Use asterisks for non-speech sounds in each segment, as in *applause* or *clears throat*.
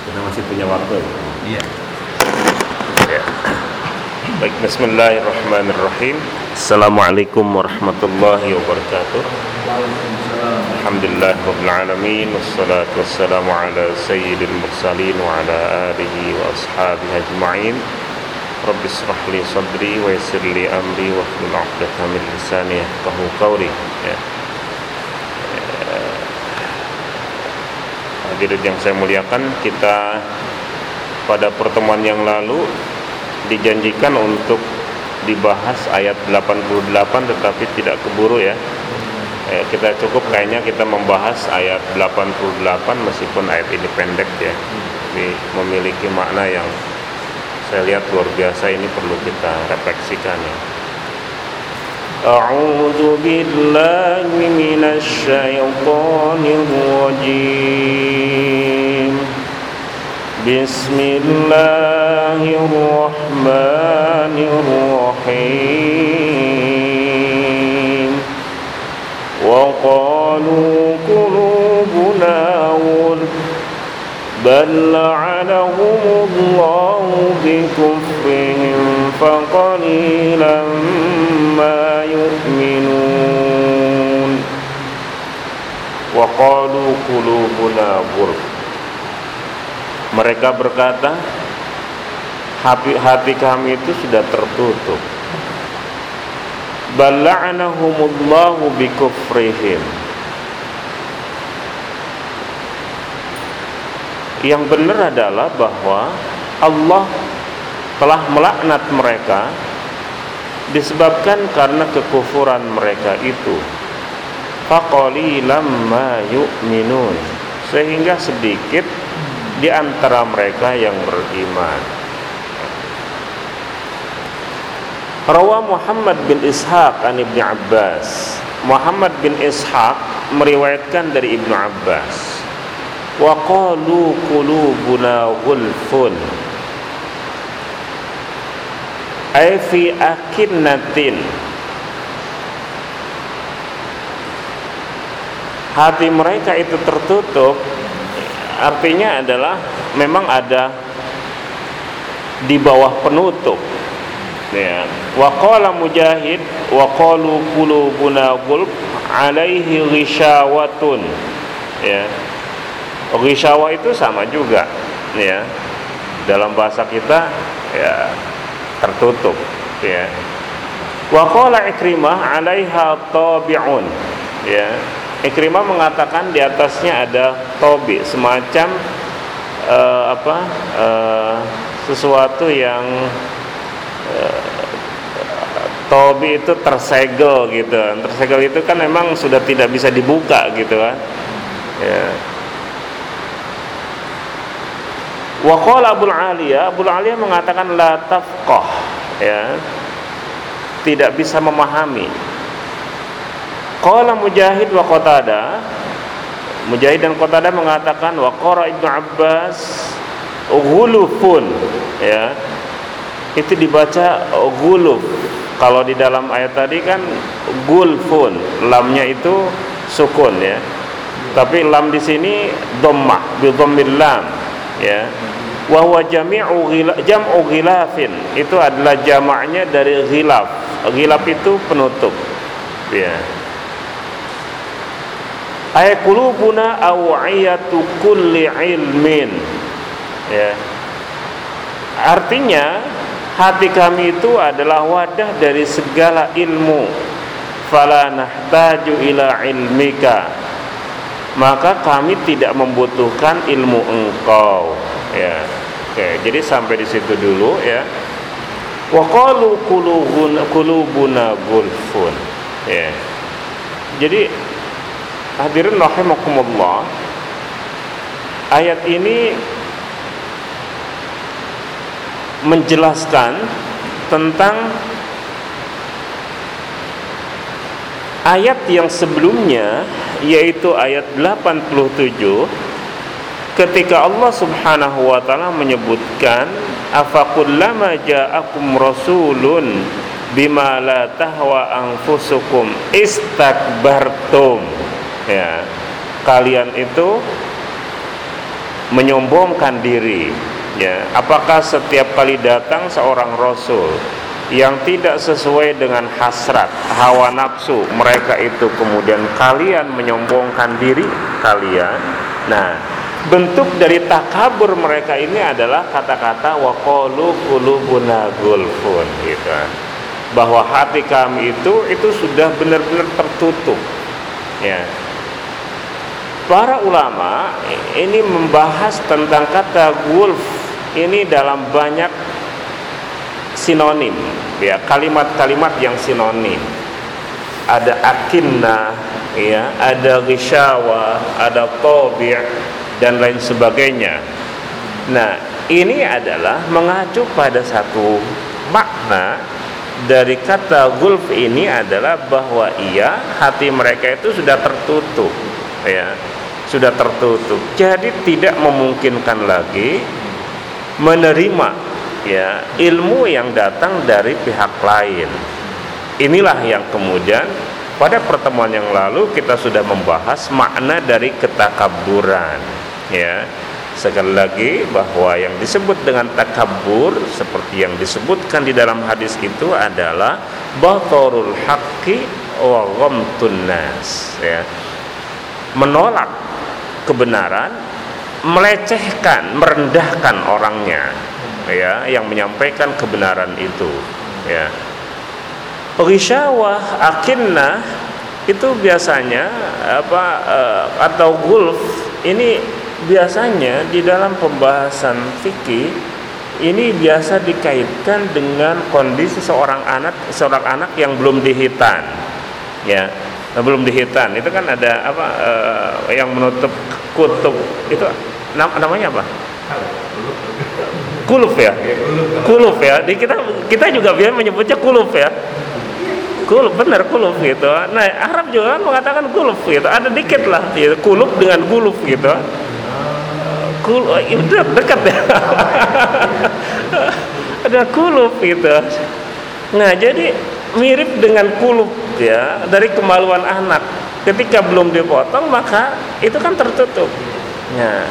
Kita masih punya waktu. Iya. Ya. Baik, Bismillahirrahmanirrahim. Assalamualaikum warahmatullahi wabarakatuh. Alhamdulillah Rabbil Alamin Wassalatu wassalamu ala sayyidil mursalin Wa ala alihi wa ashabihi ajma'in Rabbi israh sadri wa yassir amri Wa hlul 'uqdatam min lisani yafqahu qawli ya. Hadirin yang saya muliakan Kita pada pertemuan yang lalu Dijanjikan untuk dibahas ayat 88 Tetapi tidak keburu ya. Eh, kita cukup kayaknya kita membahas ayat 88 meskipun ayat ini pendek ya. Ini memiliki makna yang saya lihat luar biasa ini perlu kita refleksikan ya أعوذ بالله من الشيطان الرجيم. بسم الله الرحمن الرحيم. وقالوا قلوبنا غلف بل لعنهم الله بكفرهم فقليلا ما يؤمنون وقالوا قلوبنا غلف mereka berkata hati, hati kami itu sudah tertutup bala'anahumullahu bikufrihim yang benar adalah bahwa Allah telah melaknat mereka disebabkan karena kekufuran mereka itu faqalilam ma yu'minun sehingga sedikit di antara mereka yang beriman Rawa Muhammad bin Ishaq an Ibnu Abbas. Muhammad bin Ishaq meriwayatkan dari Ibnu Abbas. Wa qalu qulubuna ghulfun. Ay fi akinnatin. Hati mereka itu tertutup. Artinya adalah memang ada di bawah penutup. Ya. Wa qala mujahid wa qalu qulubuna gulb alaihi ghishawatun ya. Ghishawa itu sama juga. Ya. Dalam bahasa kita ya tertutup ya. Wa qala ikrimah alaiha tabi'un ya. Ikrimah mengatakan di atasnya ada tobi semacam uh, apa uh, sesuatu yang tobi itu tersegel gitu. Tersegel itu kan memang sudah tidak bisa dibuka gitu kan ya Waqala Abu Aliyah, Abu Aliyah mengatakan la tafqah ya. Tidak bisa memahami. Qala Mujahid wa Qatada Mujahid dan Qatada mengatakan wa qara Ibnu Abbas ghulufun ya itu dibaca guluf kalau di dalam ayat tadi kan gulfun lamnya itu sukun ya tapi lam di sini dhammah bi dhammil lam ya wa huwa jami'u jam'u ghilafin. Itu adalah jamaknya dari ghilaf. Ghilaf itu penutup. Ya. Ayat qulubuna aw'iyatu kulli ilmin. Ya. Artinya hati kami itu adalah wadah dari segala ilmu. Fala nahtaju ila ilmika. Maka kami tidak membutuhkan ilmu engkau. Ya oke jadi sampai di situ dulu ya. Wa qalu qulubuna gulfun ya. Jadi hadirin rahimakumullah ayat ini menjelaskan tentang ayat yang sebelumnya yaitu ayat 87 ketika Allah Subhanahu wa taala menyebutkan afakullama ja'akum rasulun bima la tahwa anfusukum istakbartum. Ya. Kalian itu menyombongkan diri ya. Apakah setiap kali datang seorang rasul yang tidak sesuai dengan hasrat hawa nafsu mereka itu kemudian kalian menyombongkan diri kalian? Nah bentuk dari takabur mereka ini adalah kata-kata waqalu qulubuna gulfun gitu. Bahwa hati kami itu itu sudah benar-benar tertutup ya. Para ulama ini membahas tentang kata gulf ini dalam banyak sinonim ya kalimat-kalimat yang sinonim. Ada akinna ya ada gishawa ada tobi' dan lain sebagainya. Nah ini adalah mengacu pada satu makna dari kata gulf ini adalah bahwa ia hati mereka itu sudah tertutup ya sudah tertutup. Jadi tidak memungkinkan lagi menerima ya ilmu yang datang dari pihak lain. Inilah yang kemudian pada pertemuan yang lalu kita sudah membahas makna dari ketakaburan ya. Sekali lagi bahwa yang disebut dengan takabur seperti yang disebutkan di dalam hadis itu adalah batarul haqqi wa ghamtun ya. Menolak kebenaran melecehkan merendahkan orangnya ya yang menyampaikan kebenaran itu ya. Ghishawah akinna itu biasanya apa uh, atau gulf ini biasanya di dalam pembahasan fikih ini biasa dikaitkan dengan kondisi seorang anak seorang anak yang belum dihitan ya. Belum dihitan itu kan ada apa uh, yang menutup kutub. Itu nam namanya apa? Kuluf ya? Kuluf ya. Di kita kita juga biasa menyebutnya kuluf ya. Kuluf benar kuluf gitu. Nah Arab juga kan mengatakan kuluf gitu. Ada dikit lah gitu kuluf dengan kuluf gitu kul oh, itu dekat ya. *laughs* Ada kuluf gitu. Nah jadi mirip dengan kuluf ya dari kemaluan anak. Ketika belum dipotong maka itu kan tertutup. Ya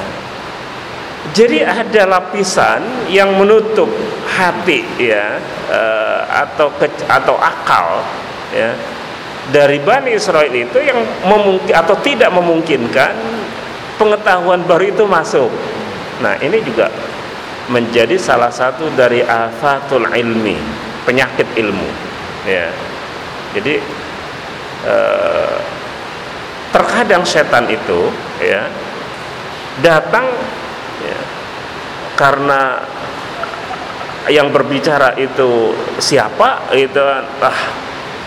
jadi ada lapisan yang menutup hati ya uh, atau ke, atau akal ya dari Bani Israel itu yang memungkin atau tidak memungkinkan pengetahuan baru itu masuk. Nah, ini juga menjadi salah satu dari afatul ilmi, penyakit ilmu. Ya. Jadi eh, terkadang setan itu ya datang ya, karena yang berbicara itu siapa itu ah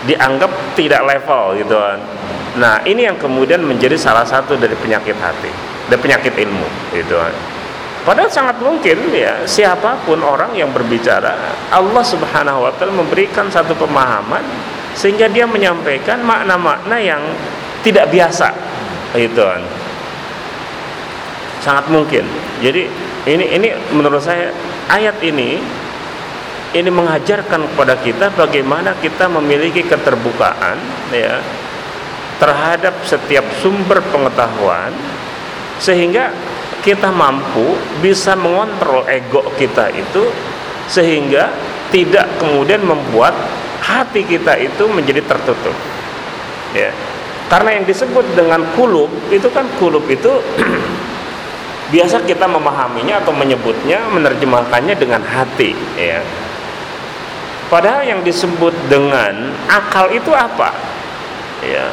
dianggap tidak level gitu kan. Nah, ini yang kemudian menjadi salah satu dari penyakit hati, dan penyakit ilmu kan. Padahal sangat mungkin ya siapa pun orang yang berbicara Allah Subhanahu wa taala memberikan satu pemahaman sehingga dia menyampaikan makna-makna yang tidak biasa itu sangat mungkin jadi ini ini menurut saya ayat ini ini mengajarkan kepada kita bagaimana kita memiliki keterbukaan ya terhadap setiap sumber pengetahuan sehingga kita mampu bisa mengontrol ego kita itu sehingga tidak kemudian membuat hati kita itu menjadi tertutup. Ya. Karena yang disebut dengan kulub itu kan kulub itu *clears throat* biasa kita memahaminya atau menyebutnya menerjemahkannya dengan hati ya. Padahal yang disebut dengan akal itu apa? Ya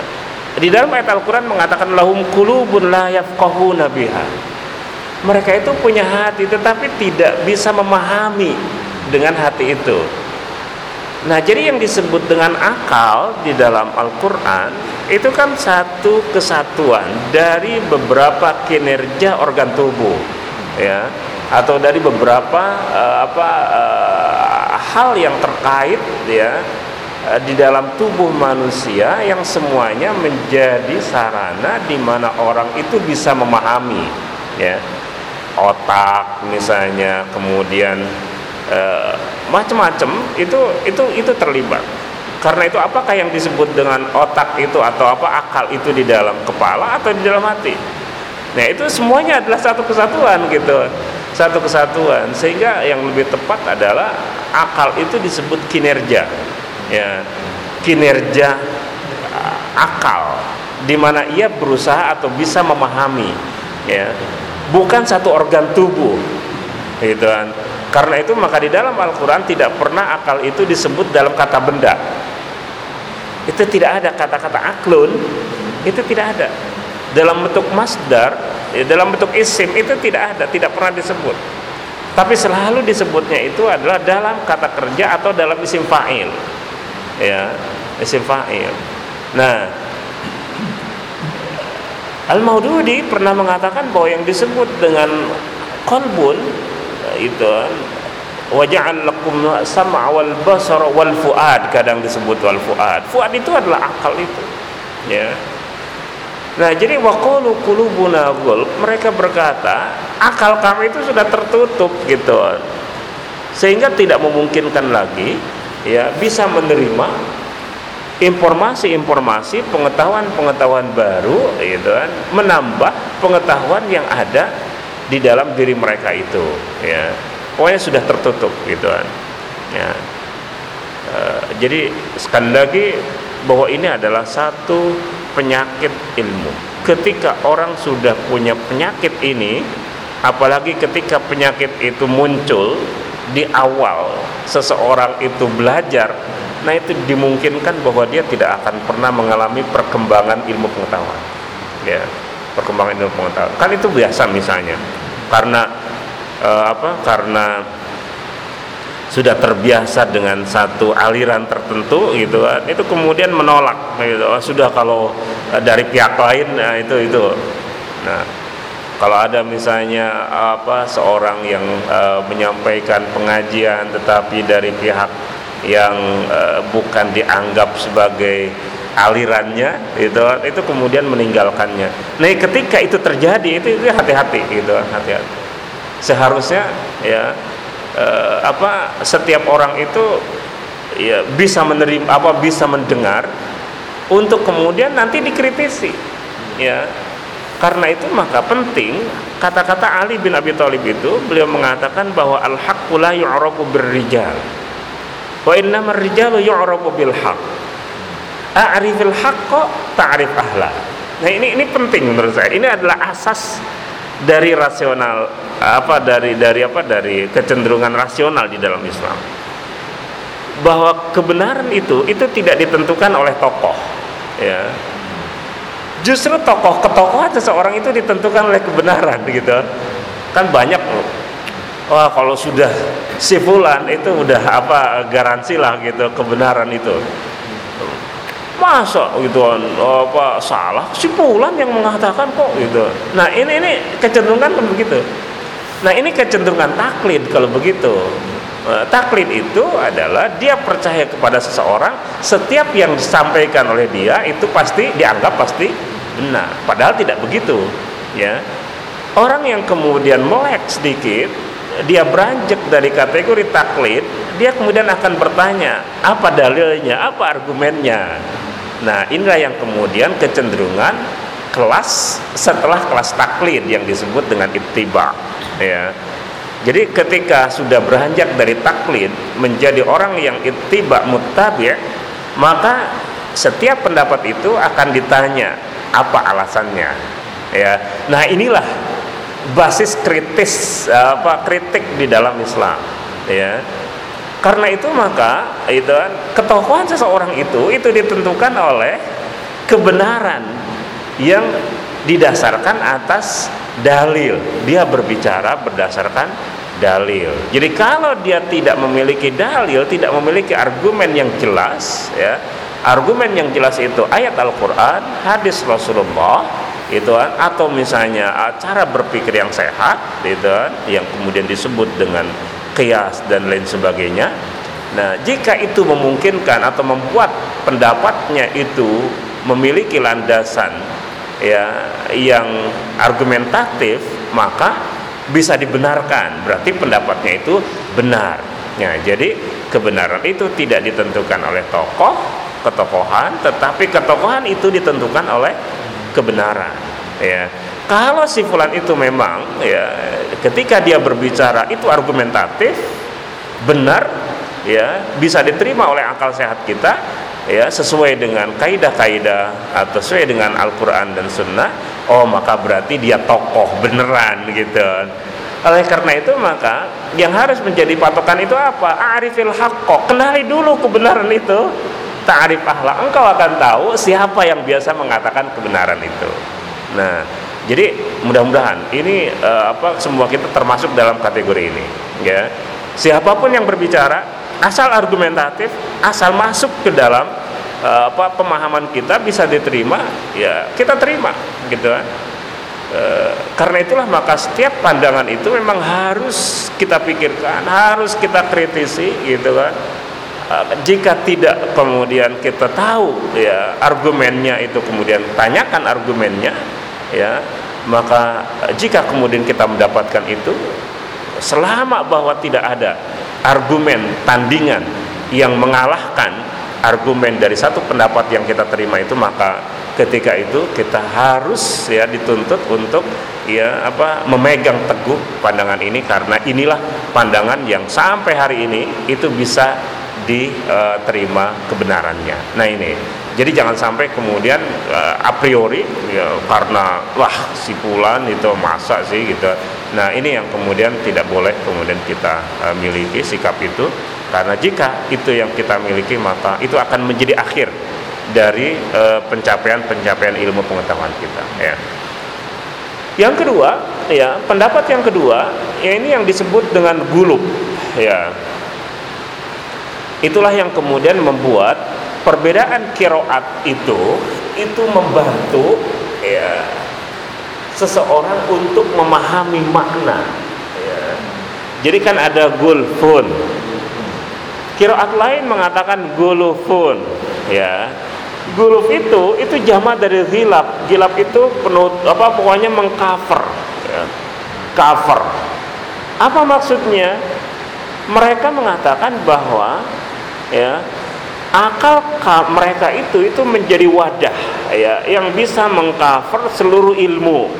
di dalam ayat Al-Quran mengatakan lahum kulubun la yafqahuna biha. Mereka itu punya hati tetapi tidak bisa memahami dengan hati itu. Nah, jadi yang disebut dengan akal di dalam Al-Qur'an itu kan satu kesatuan dari beberapa kinerja organ tubuh, ya, atau dari beberapa uh, apa uh, hal yang terkait ya di dalam tubuh manusia yang semuanya menjadi sarana di mana orang itu bisa memahami, ya, otak misalnya, kemudian uh, macam-macam itu itu itu terlibat. Karena itu apakah yang disebut dengan otak itu atau apa akal itu di dalam kepala atau di dalam hati? Nah itu semuanya adalah satu kesatuan gitu, satu kesatuan. Sehingga yang lebih tepat adalah akal itu disebut kinerja, ya kinerja uh, akal, di mana ia berusaha atau bisa memahami, ya bukan satu organ tubuh, gitu kan. Karena itu maka di dalam Al-Quran tidak pernah akal itu disebut dalam kata benda. Itu tidak ada kata-kata aklun, itu tidak ada dalam bentuk masdar ya, dalam bentuk isim itu tidak ada tidak pernah disebut tapi selalu disebutnya itu adalah dalam kata kerja atau dalam isim fa'il ya isim fa'il nah Al-Maududi pernah mengatakan bahwa yang disebut dengan kolbun itu waja'al lakum sam'a wal basara wal fuad kadang disebut wal fuad. Fuad itu adalah akal itu ya. Nah, jadi waqalu qulubuna ghul, mereka berkata, akal kami itu sudah tertutup gitu. Sehingga tidak memungkinkan lagi ya bisa menerima informasi-informasi, pengetahuan-pengetahuan baru gitu kan, menambah pengetahuan yang ada di dalam diri mereka itu ya. Pokoknya sudah tertutup gitu kan. Ya. Uh, jadi sekali lagi bahwa ini adalah satu penyakit ilmu. Ketika orang sudah punya penyakit ini, apalagi ketika penyakit itu muncul di awal seseorang itu belajar, nah itu dimungkinkan bahwa dia tidak akan pernah mengalami perkembangan ilmu pengetahuan. Ya, perkembangan ilmu pengetahuan. Kan itu biasa misalnya. Karena eh, apa? Karena sudah terbiasa dengan satu aliran tertentu gitu kan itu kemudian menolak gitu oh, sudah kalau eh, dari pihak lain nah itu itu nah kalau ada misalnya apa seorang yang uh, menyampaikan pengajian tetapi dari pihak yang uh, bukan dianggap sebagai alirannya itu itu kemudian meninggalkannya. Nah, ketika itu terjadi itu hati-hati gitu, hati-hati. Seharusnya ya eh, apa setiap orang itu ya bisa menerima apa bisa mendengar untuk kemudian nanti dikritisi ya karena itu maka penting kata-kata Ali bin Abi Thalib itu beliau mengatakan bahwa al haqqu la yu'rafu birrijal. Wa innamar rijalu yu'rafu bil haqq a'rifil haqqo ta'rif ahla. Nah ini ini penting menurut saya. Ini adalah asas dari rasional apa dari dari apa dari kecenderungan rasional di dalam Islam. Bahwa kebenaran itu itu tidak ditentukan oleh tokoh ya justru tokoh ketokohan seseorang itu ditentukan oleh kebenaran gitu. Kan banyak wah kalau sudah si fulan itu udah apa garansi lah gitu kebenaran itu. Masa gitu apa salah? Si Pulan yang mengatakan kok gitu. Nah ini ini kecenderungan kan begitu. Nah ini kecenderungan taklid kalau begitu. Nah, taklid itu adalah dia percaya kepada seseorang setiap yang disampaikan oleh dia itu pasti dianggap pasti benar padahal tidak begitu ya. Orang yang kemudian melek sedikit dia beranjak dari kategori taklid dia kemudian akan bertanya apa dalilnya? Apa argumennya? Nah, inilah yang kemudian kecenderungan kelas setelah kelas taklid yang disebut dengan ittiba ya. Jadi ketika sudah beranjak dari taklid menjadi orang yang ittiba muttabi' maka setiap pendapat itu akan ditanya apa alasannya ya. Nah, inilah basis kritis apa kritik di dalam Islam ya karena itu maka itu kan ketokohan seseorang itu itu ditentukan oleh kebenaran yang didasarkan atas dalil. Dia berbicara berdasarkan dalil. Jadi kalau dia tidak memiliki dalil, tidak memiliki argumen yang jelas, ya, argumen yang jelas itu ayat Al-Quran, hadis Rasulullah, itu kan, atau misalnya ah, cara berpikir yang sehat, itu kan, yang kemudian disebut dengan kias dan lain sebagainya. Nah, jika itu memungkinkan atau membuat pendapatnya itu memiliki landasan ya yang argumentatif, maka bisa dibenarkan. Berarti pendapatnya itu benar. Ya, jadi kebenaran itu tidak ditentukan oleh tokoh, ketokohan, tetapi ketokohan itu ditentukan oleh kebenaran. Ya. kalau si fulan itu memang ya ketika dia berbicara itu argumentatif benar ya bisa diterima oleh akal sehat kita ya sesuai dengan kaidah-kaidah atau sesuai dengan Al-Qur'an dan Sunnah oh maka berarti dia tokoh beneran gitu oleh karena itu maka yang harus menjadi patokan itu apa arifil haqqo kenali dulu kebenaran itu ta'rif ahla engkau akan tahu siapa yang biasa mengatakan kebenaran itu nah jadi mudah-mudahan ini uh, apa semua kita termasuk dalam kategori ini, ya. Siapa pun yang berbicara asal argumentatif, asal masuk ke dalam uh, apa pemahaman kita bisa diterima, ya kita terima, gitu kan. Uh, karena itulah maka setiap pandangan itu memang harus kita pikirkan, harus kita kritisi, gitu kan. Jika tidak kemudian kita tahu ya argumennya itu kemudian tanyakan argumennya ya maka jika kemudian kita mendapatkan itu selama bahwa tidak ada argumen tandingan yang mengalahkan argumen dari satu pendapat yang kita terima itu maka ketika itu kita harus ya dituntut untuk ya apa memegang teguh pandangan ini karena inilah pandangan yang sampai hari ini itu bisa diterima kebenarannya. Nah ini jadi jangan sampai kemudian uh, a priori ya, karena wah si pulan itu masa sih gitu. Nah ini yang kemudian tidak boleh kemudian kita uh, miliki sikap itu karena jika itu yang kita miliki maka itu akan menjadi akhir dari eh, pencapaian-pencapaian ilmu pengetahuan kita. Ya. Yang kedua, ya pendapat yang kedua, ya ini yang disebut dengan gulub, ya. Itulah yang kemudian membuat perbedaan kiroat itu itu membantu ya seseorang untuk memahami makna ya. jadi kan ada gulfun. Kiroat lain mengatakan gulufun ya. Guluf itu itu jama dari gilap gilap itu penuh apa pokoknya mengcover ya. cover. Apa maksudnya? Mereka mengatakan bahwa ya. Akal mereka itu itu menjadi wadah ya yang bisa mengcover seluruh ilmu.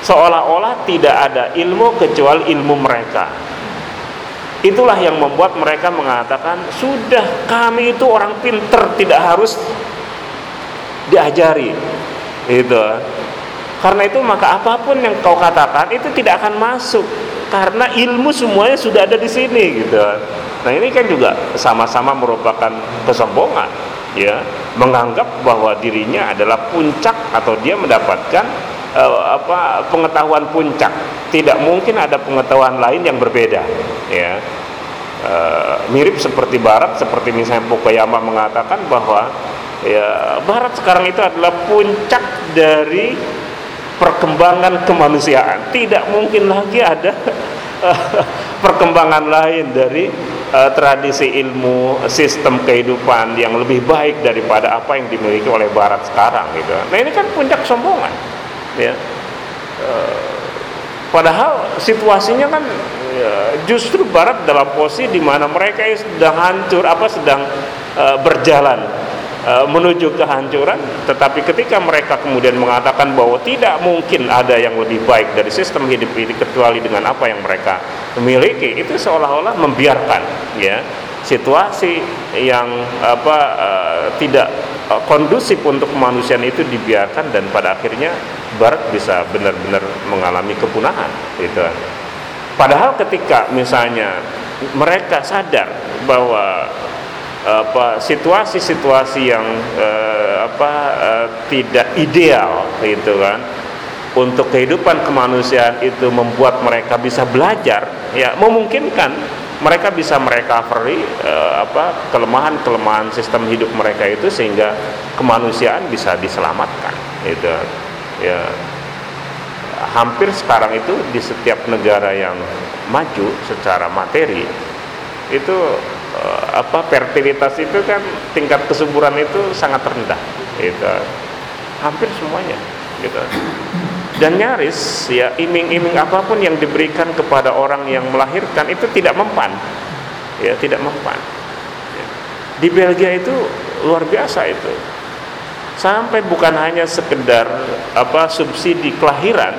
Seolah-olah tidak ada ilmu kecuali ilmu mereka. Itulah yang membuat mereka mengatakan sudah kami itu orang pinter tidak harus diajari. Itu karena itu maka apa pun yang kau katakan itu tidak akan masuk. Karena ilmu semuanya sudah ada di sini gitu Nah ini kan juga sama-sama merupakan kesombongan, ya, menganggap bahwa dirinya adalah puncak atau dia mendapatkan uh, apa pengetahuan puncak. Tidak mungkin ada pengetahuan lain yang berbeda, ya. Uh, mirip seperti Barat, seperti misalnya Fukuyama mengatakan bahwa ya Barat sekarang itu adalah puncak dari perkembangan kemanusiaan. Tidak mungkin lagi ada *laughs* perkembangan lain dari uh, tradisi ilmu sistem kehidupan yang lebih baik daripada apa yang dimiliki oleh barat sekarang gitu. Nah, ini kan puncak sombongan. Ya. Uh, padahal situasinya kan ya, justru barat dalam posisi di mana mereka sedang hancur apa sedang uh, berjalan uh, menuju kehancuran tetapi ketika mereka kemudian mengatakan bahwa tidak mungkin ada yang lebih baik dari sistem hidup ini kecuali dengan apa yang mereka memiliki itu seolah-olah membiarkan ya situasi yang apa uh, tidak uh, kondusif untuk kemanusiaan itu dibiarkan dan pada akhirnya barat bisa benar-benar mengalami kepunahan gitu. Padahal ketika misalnya mereka sadar bahwa apa situasi-situasi yang uh, apa uh, tidak ideal gitu kan. Untuk kehidupan kemanusiaan itu membuat mereka bisa belajar ya memungkinkan mereka bisa merecovery uh, apa kelemahan-kelemahan sistem hidup mereka itu sehingga kemanusiaan bisa diselamatkan itu ya hampir sekarang itu di setiap negara yang maju secara materi itu apa fertilitas itu kan tingkat kesuburan itu sangat rendah gitu. Hampir semuanya gitu. Dan nyaris ya iming-iming apa pun yang diberikan kepada orang yang melahirkan itu tidak mempan ya tidak mempan. Di Belgia itu luar biasa itu. Sampai bukan hanya sekedar apa subsidi kelahiran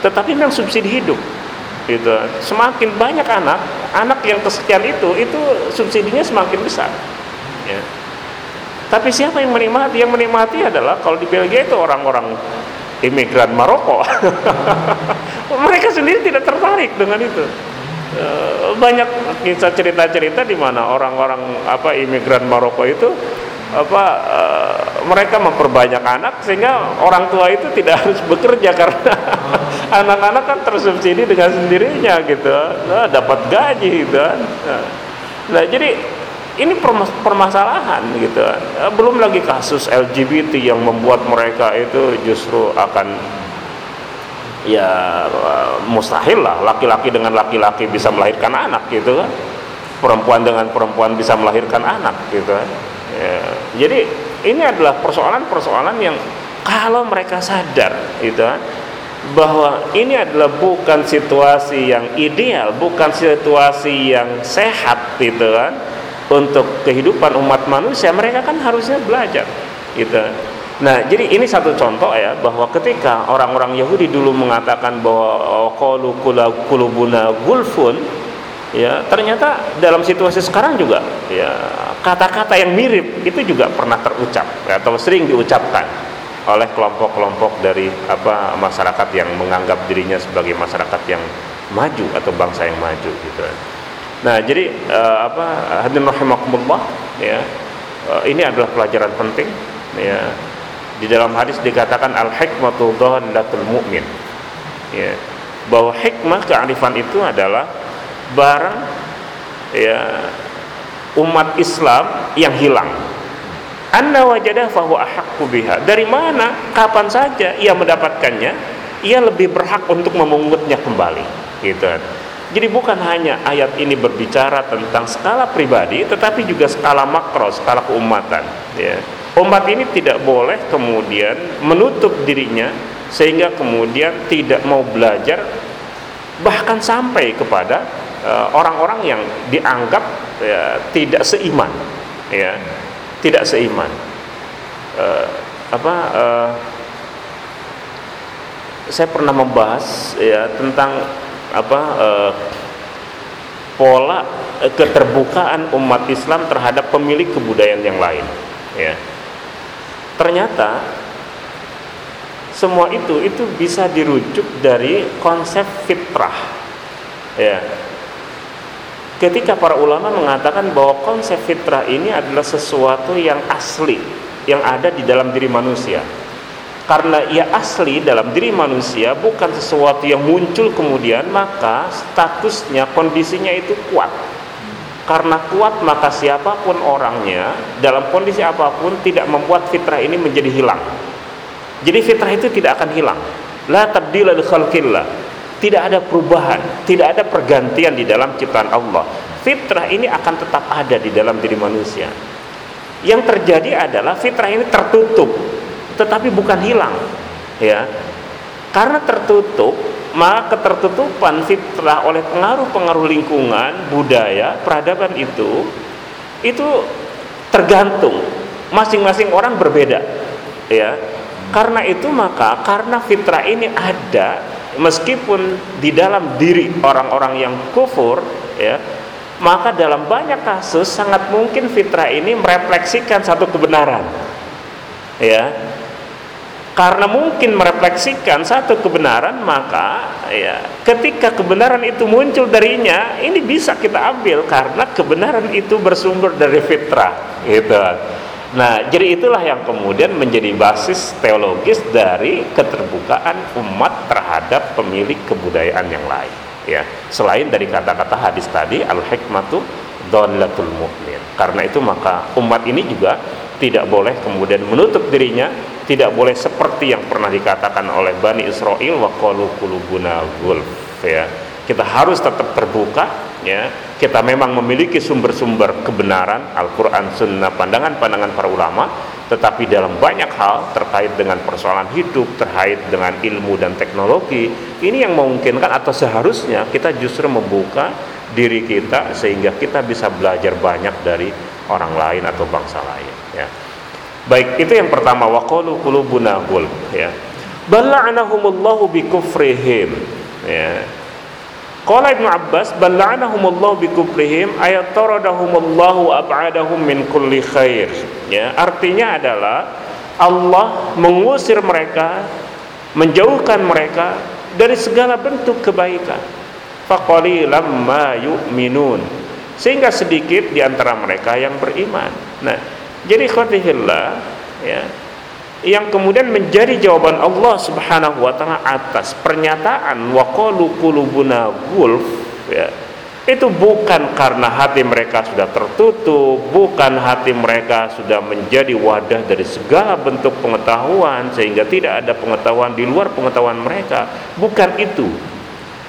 tetapi memang subsidi hidup gitu semakin banyak anak anak yang kesekian itu itu subsidinya semakin besar. Ya. Tapi siapa yang menikmati? Yang menikmati adalah kalau di Belgia itu orang-orang imigran Maroko. *laughs* Mereka sendiri tidak tertarik dengan itu. Eh, banyak kisah cerita-cerita di mana orang-orang apa imigran Maroko itu apa uh, mereka memperbanyak anak sehingga orang tua itu tidak *laughs* harus bekerja karena *laughs* anak-anak kan tersubsidi dengan sendirinya gitu. Nah, dapat gaji gitu kan. nah jadi ini permasalahan gitu eh, belum lagi kasus LGBT yang membuat mereka itu justru akan ya mustahil lah laki-laki dengan laki-laki bisa melahirkan anak gitu kan. Perempuan dengan perempuan bisa melahirkan anak gitu kan. Ya, jadi ini adalah persoalan-persoalan yang kalau mereka sadar gitu kan bahwa ini adalah bukan situasi yang ideal, bukan situasi yang sehat gitu kan untuk kehidupan umat manusia, mereka kan harusnya belajar gitu. Nah, jadi ini satu contoh ya bahwa ketika orang-orang Yahudi dulu mengatakan bahwa oh, qalu kulubuna gulfun ya ternyata dalam situasi sekarang juga ya kata-kata yang mirip itu juga pernah terucap atau sering diucapkan oleh kelompok-kelompok dari apa masyarakat yang menganggap dirinya sebagai masyarakat yang maju atau bangsa yang maju gitu. Nah, jadi uh, apa hadirin rahimakumullah ya uh, ini adalah pelajaran penting ya di dalam hadis dikatakan al hikmatu dhallatul mu'min. Ya. Bahwa hikmah kearifan itu adalah barang ya umat Islam yang hilang. Anda wajadah fahu ahaqqu biha. Dari mana, kapan saja ia mendapatkannya, ia lebih berhak untuk memungutnya kembali. Gitu. Jadi bukan hanya ayat ini berbicara tentang skala pribadi, tetapi juga skala makro, skala keumatan. Ya umat ini tidak boleh kemudian menutup dirinya sehingga kemudian tidak mau belajar bahkan sampai kepada orang-orang uh, yang dianggap ya, tidak seiman ya tidak seiman. Uh, apa uh, saya pernah membahas ya tentang apa uh, pola keterbukaan umat Islam terhadap pemilik kebudayaan yang lain ya. Ternyata semua itu itu bisa dirujuk dari konsep fitrah ya ketika para ulama mengatakan bahwa konsep fitrah ini adalah sesuatu yang asli yang ada di dalam diri manusia. Karena ia asli dalam diri manusia bukan sesuatu yang muncul kemudian maka statusnya kondisinya itu kuat. Karena kuat maka siapa pun orangnya dalam kondisi apa pun tidak membuat fitrah ini menjadi hilang. Jadi fitrah itu tidak akan hilang. La tabdila li tidak ada perubahan tidak ada pergantian di dalam ciptaan Allah. Fitrah ini akan tetap ada di dalam diri manusia. Yang terjadi adalah fitrah ini tertutup tetapi bukan hilang ya. Karena tertutup maka ketertutupan fitrah oleh pengaruh-pengaruh lingkungan, budaya, peradaban itu itu tergantung. Masing-masing orang berbeda ya. Karena itu maka karena fitrah ini ada meskipun di dalam diri orang-orang yang kufur ya maka dalam banyak kasus sangat mungkin fitrah ini merefleksikan satu kebenaran ya. Karena mungkin merefleksikan satu kebenaran maka ya ketika kebenaran itu muncul darinya ini bisa kita ambil karena kebenaran itu bersumber dari fitrah gitu nah jadi itulah yang kemudian menjadi basis teologis dari keterbukaan umat terhadap pemilik kebudayaan yang lain ya. Selain dari kata-kata hadis tadi al hikmatu dhalatul mu'min. Karena itu maka umat ini juga tidak boleh kemudian menutup dirinya tidak boleh seperti yang pernah dikatakan oleh Bani Israel wa qalu qulubuna ya kita harus tetap terbuka ya. Kita memang memiliki sumber-sumber kebenaran Al-Qur'an sunnah pandangan-pandangan para ulama tetapi dalam banyak hal terkait dengan persoalan hidup terkait dengan ilmu dan teknologi ini yang memungkinkan atau seharusnya kita justru membuka diri kita sehingga kita bisa belajar banyak dari orang lain atau bangsa lain ya. Baik itu yang pertama waqalu qulubuna ya. Bala'anahumullahu bikufrihim ya Qala Ibnu Abbas bala'anahumullahu bikufrihim ayat taradahumullahu ab'adahum min kulli khair. Ya artinya adalah Allah mengusir mereka menjauhkan mereka dari segala bentuk kebaikan. Faqalilam ma yu'minun. Sehingga sedikit di antara mereka yang beriman. Nah jadi khatihillah ya yang kemudian menjadi jawaban Allah Subhanahu wa taala atas pernyataan waqalu qulubuna gulf ya itu bukan karena hati mereka sudah tertutup, bukan hati mereka sudah menjadi wadah dari segala bentuk pengetahuan sehingga tidak ada pengetahuan di luar pengetahuan mereka. Bukan itu.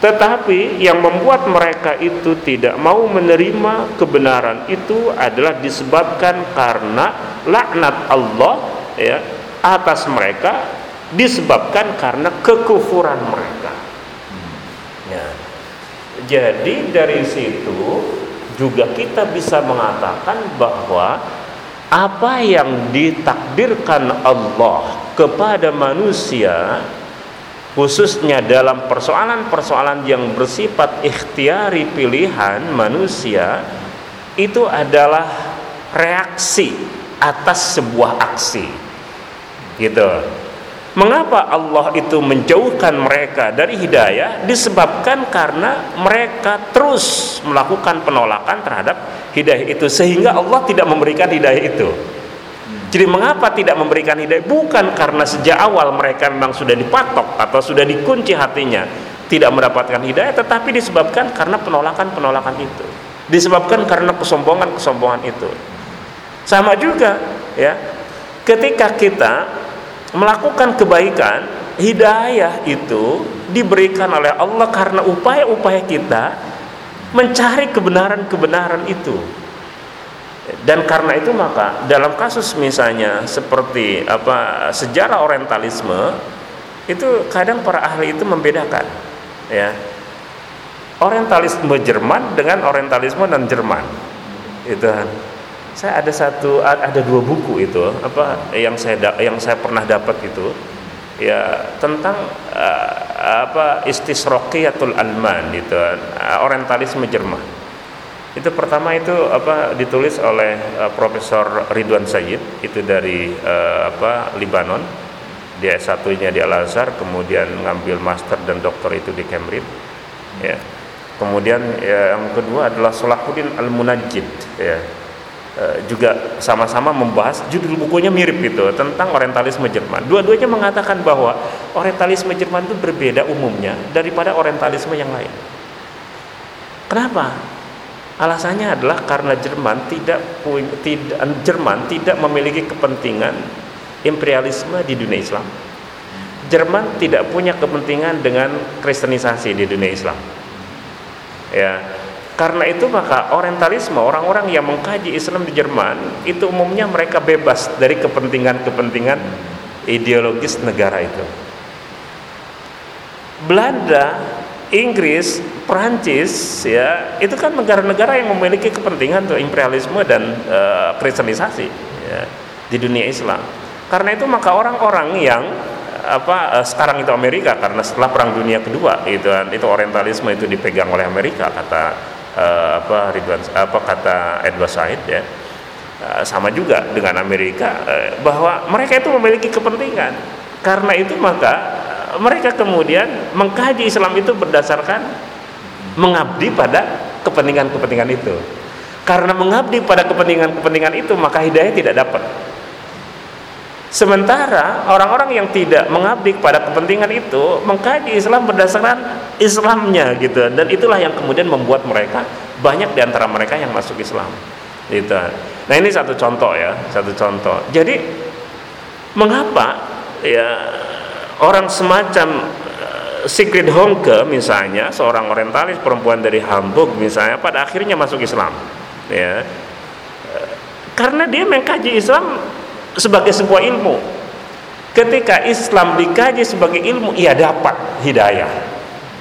Tetapi yang membuat mereka itu tidak mau menerima kebenaran itu adalah disebabkan karena laknat Allah ya atas mereka disebabkan karena kekufuran mereka. Ya. Jadi dari situ juga kita bisa mengatakan bahwa apa yang ditakdirkan Allah kepada manusia khususnya dalam persoalan-persoalan yang bersifat ikhtiari pilihan manusia itu adalah reaksi atas sebuah aksi gitu mengapa Allah itu menjauhkan mereka dari hidayah disebabkan karena mereka terus melakukan penolakan terhadap hidayah itu sehingga Allah tidak memberikan hidayah itu jadi mengapa tidak memberikan hidayah? Bukan karena sejak awal mereka memang sudah dipatok atau sudah dikunci hatinya tidak mendapatkan hidayah, tetapi disebabkan karena penolakan-penolakan itu. Disebabkan karena kesombongan-kesombongan itu. Sama juga ya. Ketika kita melakukan kebaikan, hidayah itu diberikan oleh Allah karena upaya-upaya kita mencari kebenaran-kebenaran itu. Dan karena itu maka dalam kasus misalnya seperti apa sejarah orientalisme itu kadang para ahli itu membedakan ya. Orientalisme Jerman dengan orientalisme non Jerman itu saya ada satu ada dua buku itu apa yang saya yang saya pernah dapat itu ya tentang uh, apa istisroqiyatul alman itu uh, orientalisme Jerman. Itu pertama itu apa ditulis oleh uh, Profesor Ridwan Sayyid itu dari uh, apa Libanon. Dia satunya di Al Azhar kemudian ngambil master dan doktor itu di Cambridge ya. Kemudian ya, yang kedua adalah Salahuddin Al Munajjid ya juga sama-sama membahas judul bukunya mirip itu tentang orientalisme Jerman dua-duanya mengatakan bahwa orientalisme Jerman itu berbeda umumnya daripada orientalisme yang lain kenapa Alasannya adalah karena Jerman tidak tidak Jerman tidak memiliki kepentingan imperialisme di dunia Islam. Jerman tidak punya kepentingan dengan kristenisasi di dunia Islam. Ya. Karena itu maka orientalisme orang-orang yang mengkaji Islam di Jerman itu umumnya mereka bebas dari kepentingan-kepentingan ideologis negara itu. Belanda Inggris, Prancis ya, itu kan negara-negara yang memiliki kepentingan untuk imperialisme dan uh, kristenisasi ya, di dunia Islam. Karena itu maka orang-orang yang apa uh, sekarang itu Amerika karena setelah Perang Dunia Kedua itu itu orientalisme itu dipegang oleh Amerika kata uh, apa Ridwan apa kata Edward Said ya. Uh, sama juga dengan Amerika uh, bahwa mereka itu memiliki kepentingan. Karena itu maka mereka kemudian mengkaji Islam itu berdasarkan mengabdi pada kepentingan-kepentingan itu. Karena mengabdi pada kepentingan-kepentingan itu maka hidayah tidak dapat. Sementara orang-orang yang tidak mengabdi pada kepentingan itu mengkaji Islam berdasarkan Islamnya gitu dan itulah yang kemudian membuat mereka banyak di antara mereka yang masuk Islam. Gitu. Nah, ini satu contoh ya, satu contoh. Jadi mengapa ya orang semacam uh, Sigrid Honke misalnya seorang orientalis perempuan dari Hamburg misalnya pada akhirnya masuk Islam ya uh, karena dia mengkaji Islam sebagai sebuah ilmu. Ketika Islam dikaji sebagai ilmu ia dapat hidayah.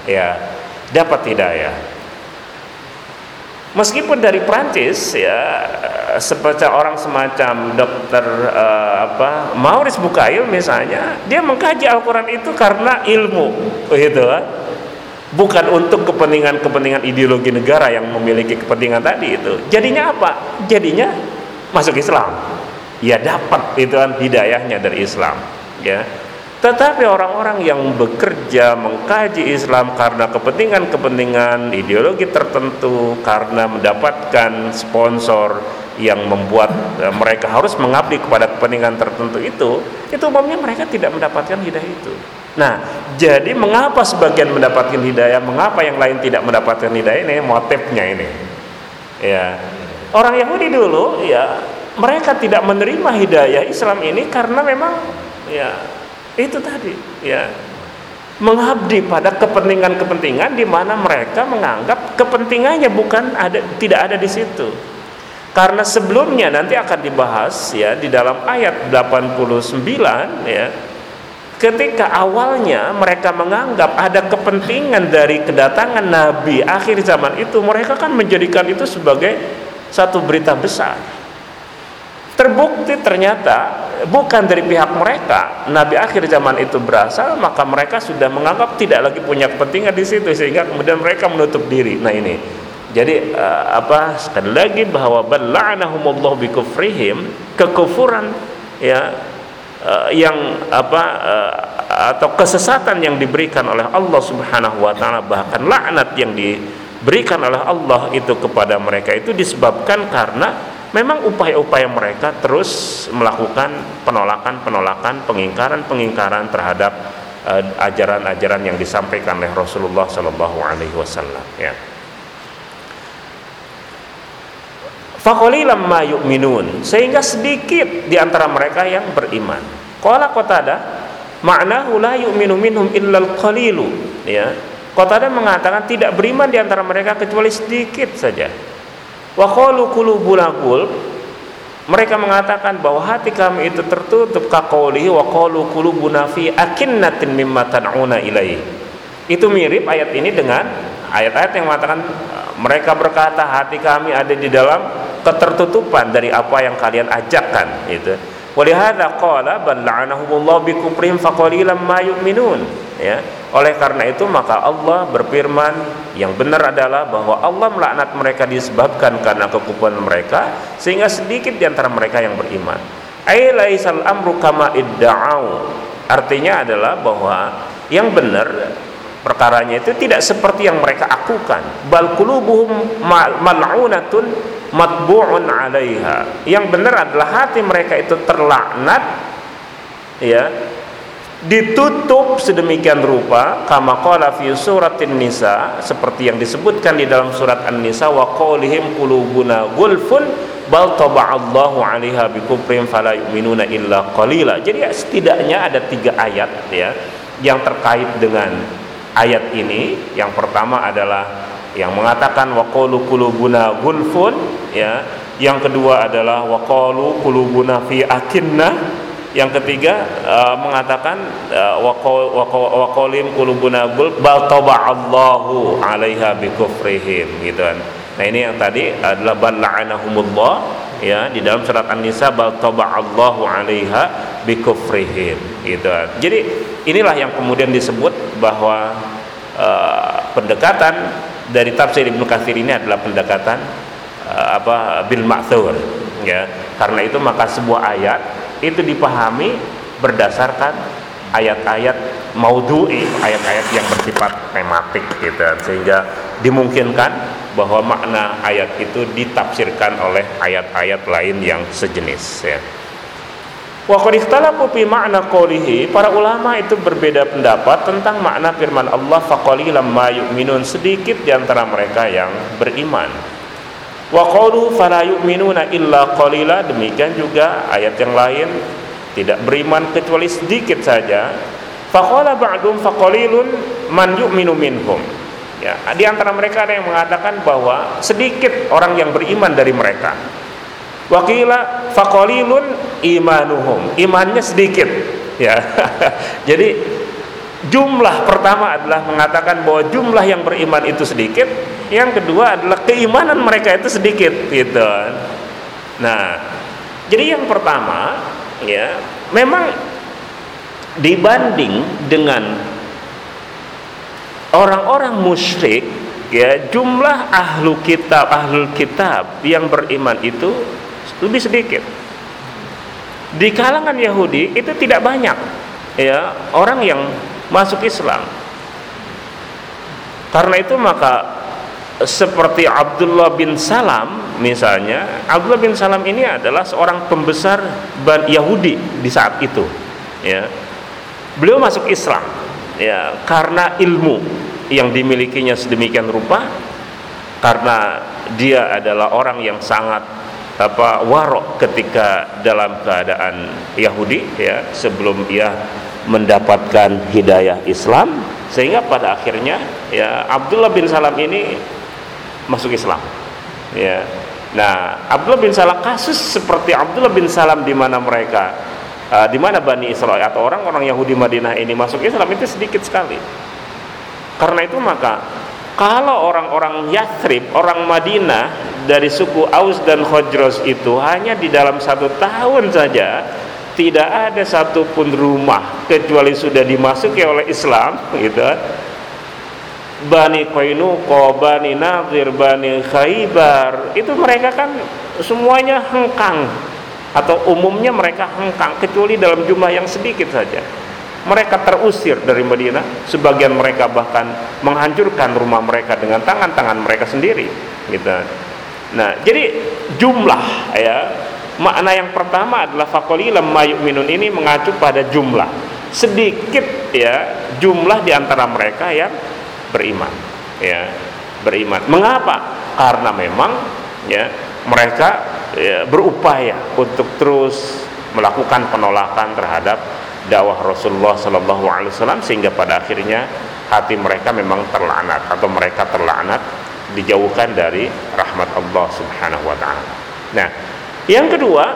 Ya dapat hidayah. Meskipun dari Prancis ya seperti orang semacam dokter uh, apa Maurice Bukail misalnya dia mengkaji Al-Qur'an itu karena ilmu gitu kan. Bukan untuk kepentingan-kepentingan ideologi negara yang memiliki kepentingan tadi itu. Jadinya apa? Jadinya masuk Islam ya dapat itu kan hidayahnya dari Islam ya tetapi orang-orang yang bekerja mengkaji Islam karena kepentingan-kepentingan ideologi tertentu, karena mendapatkan sponsor yang membuat e, mereka harus mengabdi kepada kepentingan tertentu itu, itu umumnya mereka tidak mendapatkan hidayah itu. Nah, jadi mengapa sebagian mendapatkan hidayah, mengapa yang lain tidak mendapatkan hidayah ini motifnya ini. Ya. Orang Yahudi dulu ya mereka tidak menerima hidayah Islam ini karena memang ya itu tadi ya mengabdi pada kepentingan-kepentingan di mana mereka menganggap kepentingannya bukan ada tidak ada di situ. Karena sebelumnya nanti akan dibahas ya di dalam ayat 89 ya. Ketika awalnya mereka menganggap ada kepentingan dari kedatangan nabi akhir zaman itu, mereka kan menjadikan itu sebagai satu berita besar. Terbukti ternyata bukan dari pihak mereka. Nabi akhir zaman itu berasal maka mereka sudah menganggap tidak lagi punya kepentingan di situ sehingga kemudian mereka menutup diri. Nah ini. Jadi uh, apa sekali lagi bahwa bal'anahumullah bikufrihim kekufuran ya uh, yang apa uh, atau kesesatan yang diberikan oleh Allah Subhanahu wa taala bahkan laknat yang diberikan oleh Allah itu kepada mereka itu disebabkan karena memang upaya-upaya mereka terus melakukan penolakan-penolakan, pengingkaran-pengingkaran terhadap eh, ajaran-ajaran uh, yang disampaikan oleh Rasulullah Shallallahu Alaihi Wasallam. Ya. Fakolilam sehingga sedikit di antara mereka yang beriman. Qala Qatada maknahu la yu'minu minhum illal qalilu ya. Qatada mengatakan tidak beriman di antara mereka kecuali sedikit saja wa qalu qulubuna mereka mengatakan bahwa hati kami itu tertutup kaqaulihi wa qalu qulubuna fi akinnatin mimma tad'una ilaihi. Itu mirip ayat ini dengan ayat-ayat yang mengatakan mereka berkata hati kami ada di dalam ketertutupan dari apa yang kalian ajakkan itu walihada qala bal bikufrihim faqalilan ma yu'minun ya oleh karena itu maka Allah berfirman yang benar adalah bahwa Allah melaknat mereka disebabkan karena kekufuran mereka sehingga sedikit di antara mereka yang beriman. Ai laisal amru kama idda'au. Artinya adalah bahwa yang benar perkaranya itu tidak seperti yang mereka akukan. Bal qulubuhum mal'unatun matbu'un 'alaiha. Yang benar adalah hati mereka itu terlaknat ya ditutup sedemikian rupa kama qala fi suratin nisa seperti yang disebutkan di dalam surat an-nisa wa qaulihim qulubuna gulfun bal taba'allahu 'alaiha bikufrihim fala yu'minuna illa qalila jadi setidaknya ada tiga ayat ya yang terkait dengan ayat ini yang pertama adalah yang mengatakan wa qalu qulubuna gulfun ya yang kedua adalah wa qalu qulubuna fi akinnah yang ketiga uh, mengatakan uh, waqalim qulubuna bal Allahu 'alaiha bikufrihim gitu kan. Nah ini yang tadi adalah bal la'anahumullah ya di dalam surat An-Nisa bal Allahu 'alaiha bikufrihim gitu kan. Jadi inilah yang kemudian disebut bahwa uh, pendekatan dari tafsir Ibnu Katsir ini adalah pendekatan uh, apa bil ma'thur ya. Karena itu maka sebuah ayat itu dipahami berdasarkan ayat-ayat maudhu'i, ayat-ayat yang bersifat tematik gitu sehingga dimungkinkan bahwa makna ayat itu ditafsirkan oleh ayat-ayat lain yang sejenis ya. Wa qad ikhtalafu fi ma'na qawlihi, para ulama itu berbeda pendapat tentang makna firman Allah faqalilam ma yu'minun, sedikit di antara mereka yang beriman. Wa qalu fala yu'minuna illa qalila demikian juga ayat yang lain tidak beriman kecuali sedikit saja. Faqala ba'dum faqalilun man yu'minu minhum. Ya, di antara mereka ada yang mengatakan bahwa sedikit orang yang beriman dari mereka. Wakila faqalilun imanuhum. Imannya sedikit. Ya. *laughs* Jadi jumlah pertama adalah mengatakan bahwa jumlah yang beriman itu sedikit yang kedua adalah keimanan mereka itu sedikit gitu nah jadi yang pertama ya memang dibanding dengan orang-orang musyrik ya jumlah ahlu kitab ahlul kitab yang beriman itu lebih sedikit di kalangan Yahudi itu tidak banyak ya orang yang masuk Islam. Karena itu maka seperti Abdullah bin Salam misalnya, Abdullah bin Salam ini adalah seorang pembesar Yahudi di saat itu, ya. Beliau masuk Islam ya karena ilmu yang dimilikinya sedemikian rupa karena dia adalah orang yang sangat apa warok ketika dalam keadaan Yahudi ya sebelum ia mendapatkan hidayah Islam sehingga pada akhirnya ya Abdullah bin Salam ini masuk Islam ya. Nah Abdullah bin Salam kasus seperti Abdullah bin Salam di mana mereka uh, di mana Bani Israel atau orang-orang Yahudi Madinah ini masuk Islam itu sedikit sekali. Karena itu maka kalau orang-orang Yathrib, orang Madinah dari suku Aus dan Khojros itu hanya di dalam satu tahun saja tidak ada satupun rumah kecuali sudah dimasuki oleh Islam gitu. Bani Qainuqa, Bani Nadir, Bani Khaybar itu mereka kan semuanya hengkang atau umumnya mereka hengkang kecuali dalam jumlah yang sedikit saja mereka terusir dari Madinah sebagian mereka bahkan menghancurkan rumah mereka dengan tangan-tangan mereka sendiri gitu. Nah jadi jumlah ya makna yang pertama adalah faqalilam mayu'minun ini mengacu pada jumlah. Sedikit ya jumlah di antara mereka yang beriman ya beriman. Mengapa? Karena memang ya mereka ya, berupaya untuk terus melakukan penolakan terhadap dakwah Rasulullah Sallallahu Alaihi Wasallam sehingga pada akhirnya hati mereka memang terlaknat atau mereka terlaknat dijauhkan dari rahmat Allah Subhanahu Wa Taala. Nah, yang kedua,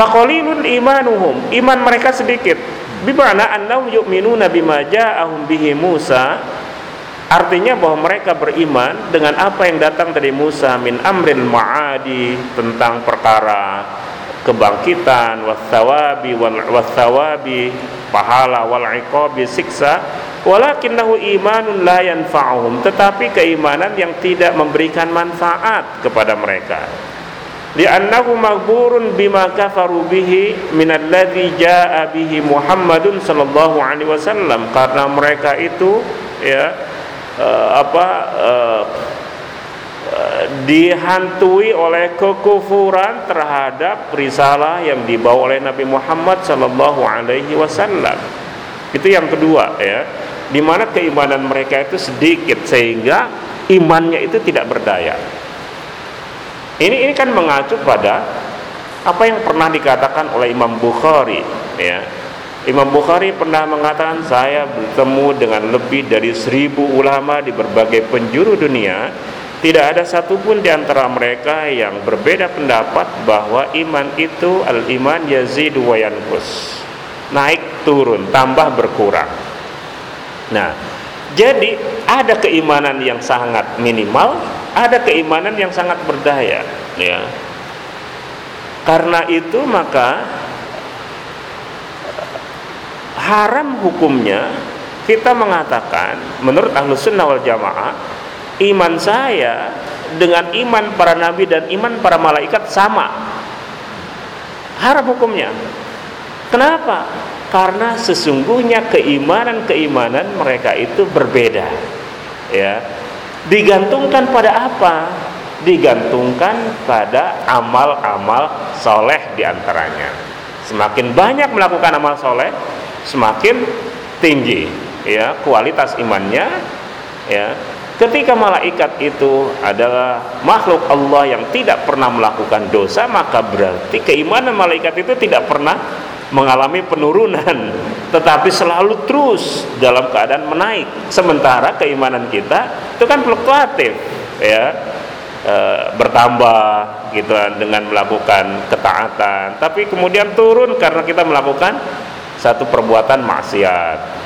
faqalilun imanuhum, iman mereka sedikit. Bimana annahum yu'minuna bima ja'ahum bihi Musa Artinya bahwa mereka beriman dengan apa yang datang dari Musa min amril ma'adi tentang perkara kebangkitan wasawabi wal wasawabi pahala wal iqabi siksa walakinnahu imanun la yanfa'uhum. Tetapi keimanan yang tidak memberikan manfaat kepada mereka. Li'annahu maghburun bima kafaru bihi min alladhi jaa bihi Muhammadun sallallahu alaihi wasallam. Karena mereka itu ya uh, apa uh, dihantui oleh kekufuran terhadap risalah yang dibawa oleh Nabi Muhammad sallallahu alaihi wasallam. Itu yang kedua ya di mana keimanan mereka itu sedikit sehingga imannya itu tidak berdaya. Ini ini kan mengacu pada apa yang pernah dikatakan oleh Imam Bukhari ya. Imam Bukhari pernah mengatakan saya bertemu dengan lebih dari seribu ulama di berbagai penjuru dunia tidak ada satupun di antara mereka yang berbeda pendapat bahwa iman itu al-iman yazid wa yanqus naik turun tambah berkurang Nah, jadi ada keimanan yang sangat minimal, ada keimanan yang sangat berdaya, ya. Karena itu maka haram hukumnya kita mengatakan menurut ahlu sunnah wal jamaah iman saya dengan iman para nabi dan iman para malaikat sama. Haram hukumnya. Kenapa? Karena sesungguhnya keimanan-keimanan mereka itu berbeda. Ya. Digantungkan pada apa? Digantungkan pada amal-amal soleh di antaranya semakin banyak melakukan amal soleh semakin tinggi ya kualitas imannya ya ketika malaikat itu adalah makhluk Allah yang tidak pernah melakukan dosa maka berarti keimanan malaikat itu tidak pernah mengalami penurunan. *laughs* Tetapi selalu terus dalam keadaan menaik. Sementara keimanan kita itu kan fluktuatif ya. E, bertambah gitu dengan melakukan ketaatan. Tapi kemudian turun karena kita melakukan satu perbuatan maksiat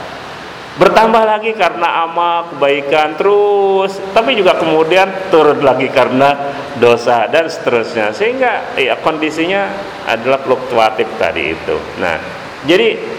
bertambah lagi karena amal kebaikan terus. Tapi juga kemudian turun lagi karena dosa dan seterusnya. Sehingga ya kondisinya adalah fluktuatif tadi itu. Nah jadi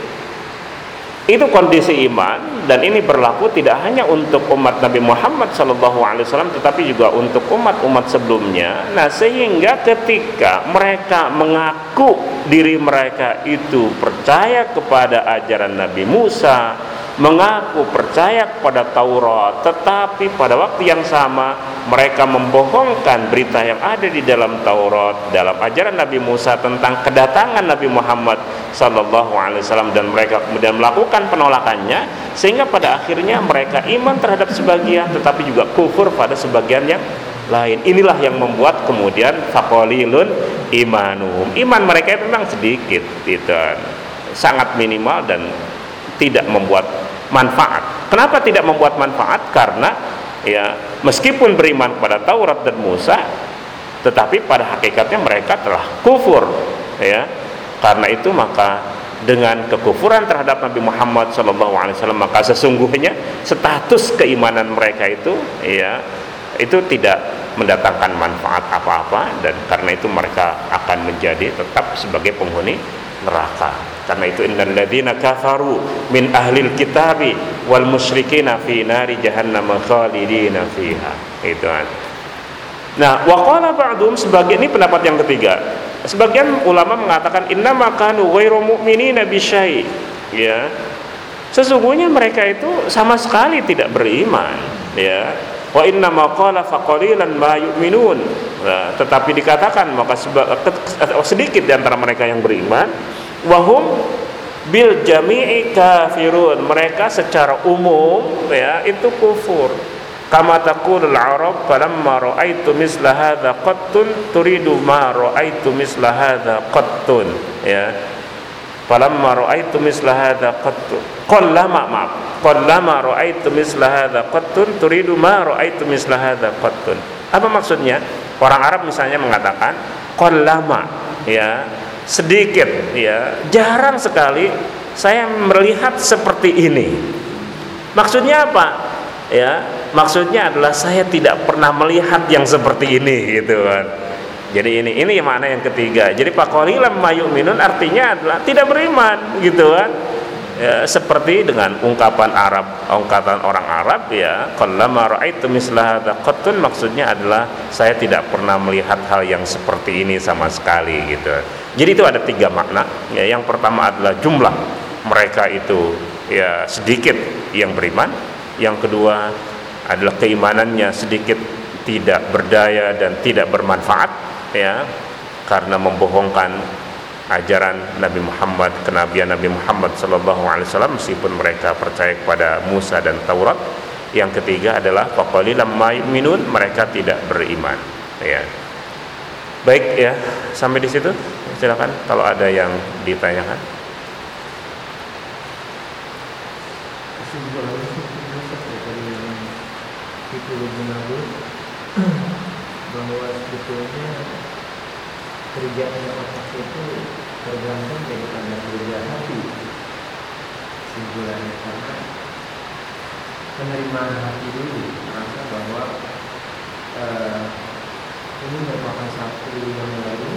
itu kondisi iman dan ini berlaku tidak hanya untuk umat Nabi Muhammad SAW tetapi juga untuk umat-umat sebelumnya. Nah, sehingga ketika mereka mengaku diri mereka itu percaya kepada ajaran Nabi Musa, mengaku percaya kepada Taurat tetapi pada waktu yang sama mereka membohongkan berita yang ada di dalam Taurat dalam ajaran Nabi Musa tentang kedatangan Nabi Muhammad sallallahu alaihi wasallam dan mereka kemudian melakukan penolakannya sehingga pada akhirnya mereka iman terhadap sebagian tetapi juga kufur pada sebagian yang lain. Inilah yang membuat kemudian faqalilun imanuhum. Iman mereka itu memang sedikit gitu sangat minimal dan tidak membuat manfaat. Kenapa tidak membuat manfaat? Karena ya meskipun beriman kepada Taurat dan Musa, tetapi pada hakikatnya mereka telah kufur, ya. Karena itu maka dengan kekufuran terhadap Nabi Muhammad SAW maka sesungguhnya status keimanan mereka itu ya itu tidak mendatangkan manfaat apa-apa dan karena itu mereka akan menjadi tetap sebagai penghuni neraka. Karena itu innal ladzina kafaru min ahlil kitabi wal musyrikina fi nari jahannam khalidina fiha. Itu kan. Nah wa qala ba'dhum sebagian ini pendapat yang ketiga. Sebagian ulama mengatakan inna makanu ghairu mu'minina bisyai ya. Sesungguhnya mereka itu sama sekali tidak beriman ya wa inna ma qala faqalilan ma yu'minun. Nah, tetapi dikatakan maka sedikit di antara mereka yang beriman wahum bil jami'i kafirun. Mereka secara umum ya itu kufur. Kama taqulul arab falamma ra'aitu misla hadza qattun turidu ma ra'aitu misla hadza qattun. Ya. Falamma ra'aitu misla hadza qattun. Qallama maaf qallama ra'aitu misla hadza qattun turidu ma ra'aitu misla hadza qattun. Apa maksudnya? Orang Arab misalnya mengatakan qallama ya sedikit ya jarang sekali saya melihat seperti ini. Maksudnya apa? Ya maksudnya adalah saya tidak pernah melihat yang seperti ini gitu kan. Jadi ini ini mana yang ketiga. Jadi pak qalilam minun artinya adalah tidak beriman gitu kan ya, seperti dengan ungkapan Arab ungkapan orang Arab ya qallama raaitu misla hadza qattun maksudnya adalah saya tidak pernah melihat hal yang seperti ini sama sekali gitu. Jadi itu ada tiga makna ya. Yang pertama adalah jumlah mereka itu ya sedikit yang beriman. Yang kedua adalah keimanannya sedikit tidak berdaya dan tidak bermanfaat ya karena membohongkan ajaran Nabi Muhammad, kenabian Nabi Muhammad sallallahu alaihi wasallam meskipun mereka percaya kepada Musa dan Taurat. Yang ketiga adalah faqalilam minun mereka tidak beriman. Ya. Baik ya, sampai di situ. Silakan kalau ada yang ditanyakan. *clears throat* bahwa sebetulnya kerjaan otak itu tergantung daripada kerja hati simpulannya karena penerimaan hati dulu. Merasa bahwa uh, ini merupakan satu yang baru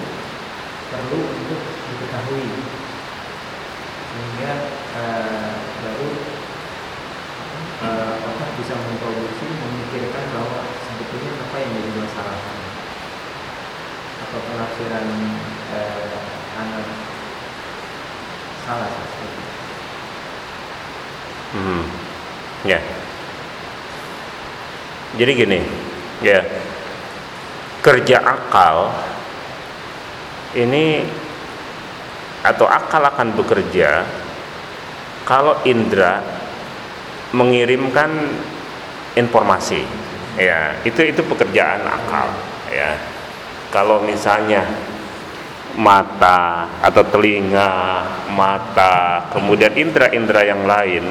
perlu untuk diketahui. Sehingga uh, baru uh, otak bisa memproduksi memikirkan bahwa sebetulnya apa yang jadi masalah. Atau penafsiran uh, anak salah seperti hmm. ya jadi gini ya kerja akal ini atau akal akan bekerja kalau indera mengirimkan informasi ya itu itu pekerjaan akal ya. Kalau misalnya mata atau telinga, mata, kemudian indera-indera yang lain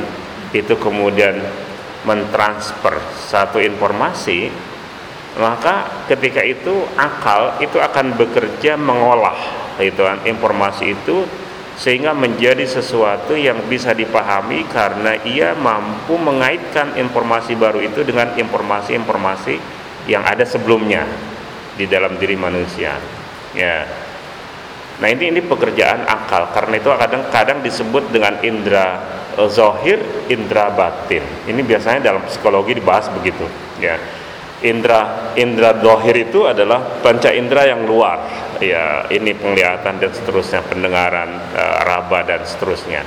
itu kemudian mentransfer satu informasi, maka ketika itu akal itu akan bekerja mengolah itu kan informasi itu sehingga menjadi sesuatu yang bisa dipahami karena ia mampu mengaitkan informasi baru itu dengan informasi-informasi yang ada sebelumnya di dalam diri manusia. Ya. Nah ini ini pekerjaan akal karena itu kadang-kadang disebut dengan indera zohir, indera batin. Ini biasanya dalam psikologi dibahas begitu. Ya, indera indera zohir itu adalah panca indera yang luar. Ya, ini penglihatan dan seterusnya, pendengaran, uh, raba dan seterusnya.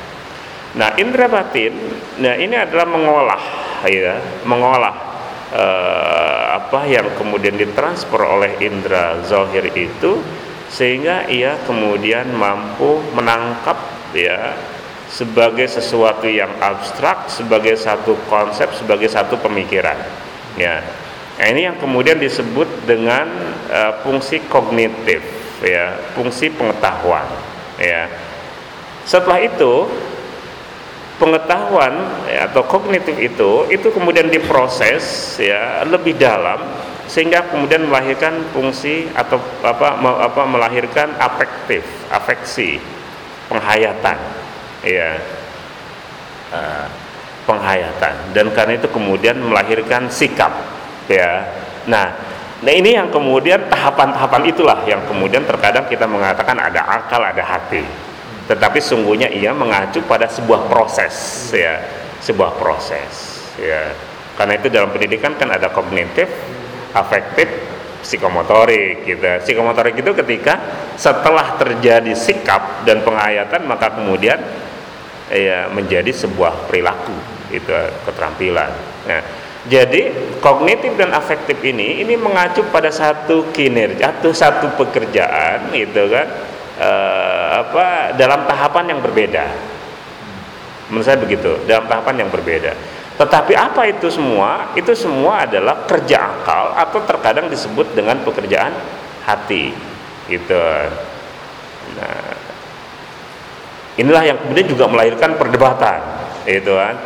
Nah, indera batin, nah ini adalah mengolah, ya, mengolah uh, apa yang kemudian ditransfer oleh indera zohir itu sehingga ia kemudian mampu menangkap ya sebagai sesuatu yang abstrak, sebagai satu konsep, sebagai satu pemikiran. Ya. Nah, ini yang kemudian disebut dengan uh, fungsi kognitif, ya, fungsi pengetahuan, ya. Setelah itu pengetahuan ya, atau kognitif itu itu kemudian diproses ya lebih dalam sehingga kemudian melahirkan fungsi atau apa apa melahirkan afektif, afeksi, penghayatan, ya, uh, penghayatan. Dan karena itu kemudian melahirkan sikap, ya. Nah, nah ini yang kemudian tahapan-tahapan itulah yang kemudian terkadang kita mengatakan ada akal, ada hati. Tetapi sungguhnya ia mengacu pada sebuah proses, ya, sebuah proses, ya. Karena itu dalam pendidikan kan ada kognitif, afektif psikomotorik gitu. Psikomotorik itu ketika setelah terjadi sikap dan penghayatan maka kemudian ya menjadi sebuah perilaku itu keterampilan. Nah, jadi kognitif dan afektif ini ini mengacu pada satu kinerja atau satu pekerjaan gitu kan eh, apa dalam tahapan yang berbeda. Menurut saya begitu, dalam tahapan yang berbeda. Tetapi apa itu semua? Itu semua adalah kerja akal atau terkadang disebut dengan pekerjaan hati. Gitu. Nah, inilah yang kemudian juga melahirkan perdebatan, itu kan.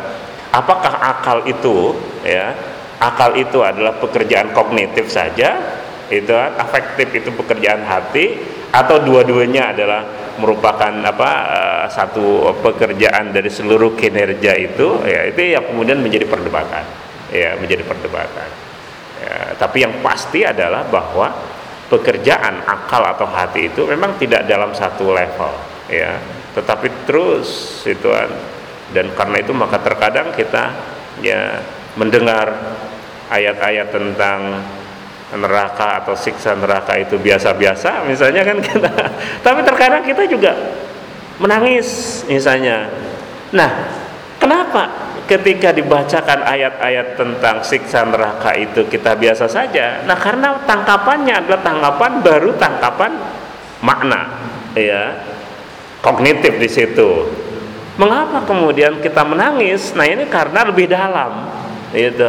Apakah akal itu ya? Akal itu adalah pekerjaan kognitif saja, itu kan? Afektif itu pekerjaan hati atau dua-duanya adalah merupakan apa uh, satu pekerjaan dari seluruh kinerja itu ya itu yang kemudian menjadi perdebatan ya menjadi perdebatan ya, tapi yang pasti adalah bahwa pekerjaan akal atau hati itu memang tidak dalam satu level ya tetapi terus itu kan. Dan karena itu maka terkadang kita ya mendengar ayat-ayat tentang neraka atau siksa neraka itu biasa-biasa misalnya kan kita. *laughs* Tapi terkadang kita juga menangis misalnya. Nah kenapa ketika dibacakan ayat-ayat tentang siksa neraka itu kita biasa saja? Nah karena tangkapannya adalah tangkapan baru tangkapan makna ya kognitif di situ mengapa kemudian kita menangis nah ini karena lebih dalam gitu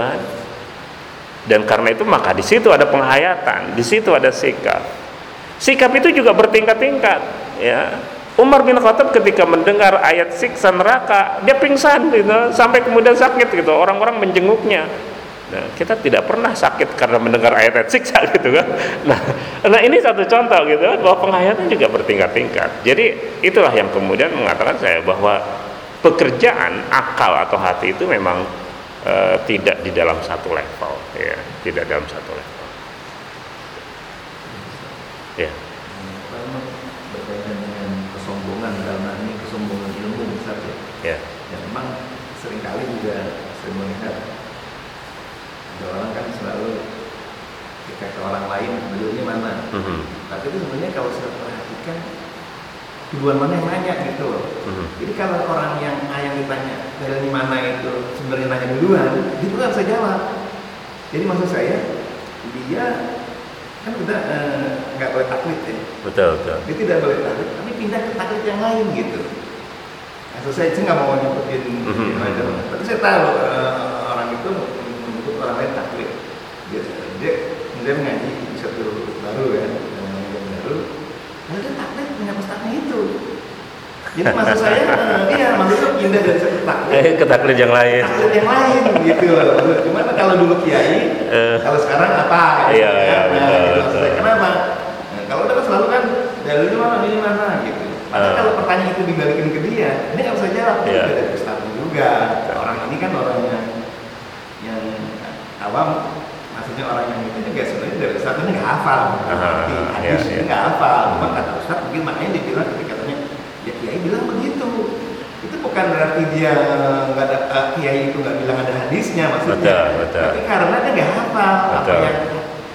dan karena itu maka di situ ada penghayatan, di situ ada sikap. Sikap itu juga bertingkat-tingkat, ya. Umar bin Khattab ketika mendengar ayat siksa neraka, dia pingsan gitu, sampai kemudian sakit gitu. Orang-orang menjenguknya. Nah, kita tidak pernah sakit karena mendengar ayat-ayat siksa *laughs* gitu kan. Nah, nah ini satu contoh gitu kan bahwa penghayatan juga bertingkat-tingkat. Jadi itulah yang kemudian mengatakan saya bahwa pekerjaan akal atau hati itu memang uh, tidak di dalam satu level ya tidak dalam satu level ya berkaitan dengan kesombongan dalam hal ini kesombongan ilmu besar ya ya ya memang sering kali juga saya melihat ada orang kan selalu ketika ke orang lain beliaunya mana mm -hmm. tapi itu sebenarnya kalau saya perhatikan duluan mana yang nanya gitu loh. Hmm. Jadi kalau orang yang yang ditanya dari mana itu sebenarnya nanya duluan, itu kan saya jawab. Jadi maksud saya dia kan udah eh, nggak uh, boleh taklid ya. Betul betul. Dia tidak boleh taklid, tapi pindah ke taklid yang lain gitu. Maksud saya sih nggak mau nyebutin mm-hmm. macam, tapi saya tahu uh, orang itu menyebut orang lain taklid. Dia, dia dia mengaji di satu baru ya, yang baru. Lalu dia taklid punya pustaka itu. Jadi maksud saya, uh, iya maksudnya pindah dari satu eh, ke yang lain. Taklid yang lain gitu. Gimana kalau dulu kiai, uh, kalau sekarang apa? Gitu, iya, iya, nah, betul, gitu. betul. Kenapa? Nah, kalau udah selalu kan dalilnya mana ini mana gitu. Padahal Ah. kalau pertanyaan itu dibalikin ke dia, dia nggak bisa jawab. Iya. dari Ustadz juga. Orang ini kan orang yang yang awam, maksudnya orang yang itu juga sebenarnya dari Ustadz ini nggak hafal. Ngerti iya, hadis iya. ini nggak hafal. Cuma kata Ustadz mungkin makanya dia bilang ketika tanya, ya Kiai bilang begitu. Itu bukan berarti dia nggak ada eh, Kiai itu nggak bilang ada hadisnya maksudnya. Betul, betul. Tapi karena dia nggak hafal apa Betul. yang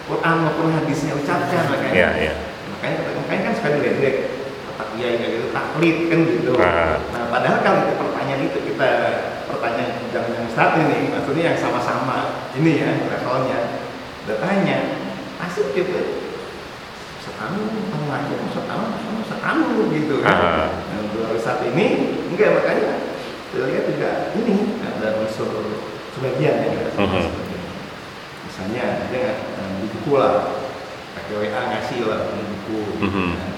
Quran maupun hadisnya ucapkan makanya. Iya, iya. Makanya makanya kan suka diledek kata Kiai kayak gitu taklid kan gitu. Ah. Nah, padahal kalau itu pertanyaan itu kita pertanyaan yang yang saat ini maksudnya yang sama-sama ini ya levelnya udah tanya pasti gitu setanu tahu aja setanu setanu setanu gitu kan. Ah. Nah, baru saat ini enggak makanya kita lihat juga ini ada unsur sebagian ya. ada Mhm. sebagian. Misalnya dia nggak eh, di buku lah pakai WA ngasih lah ini buku. Mhm. Nah,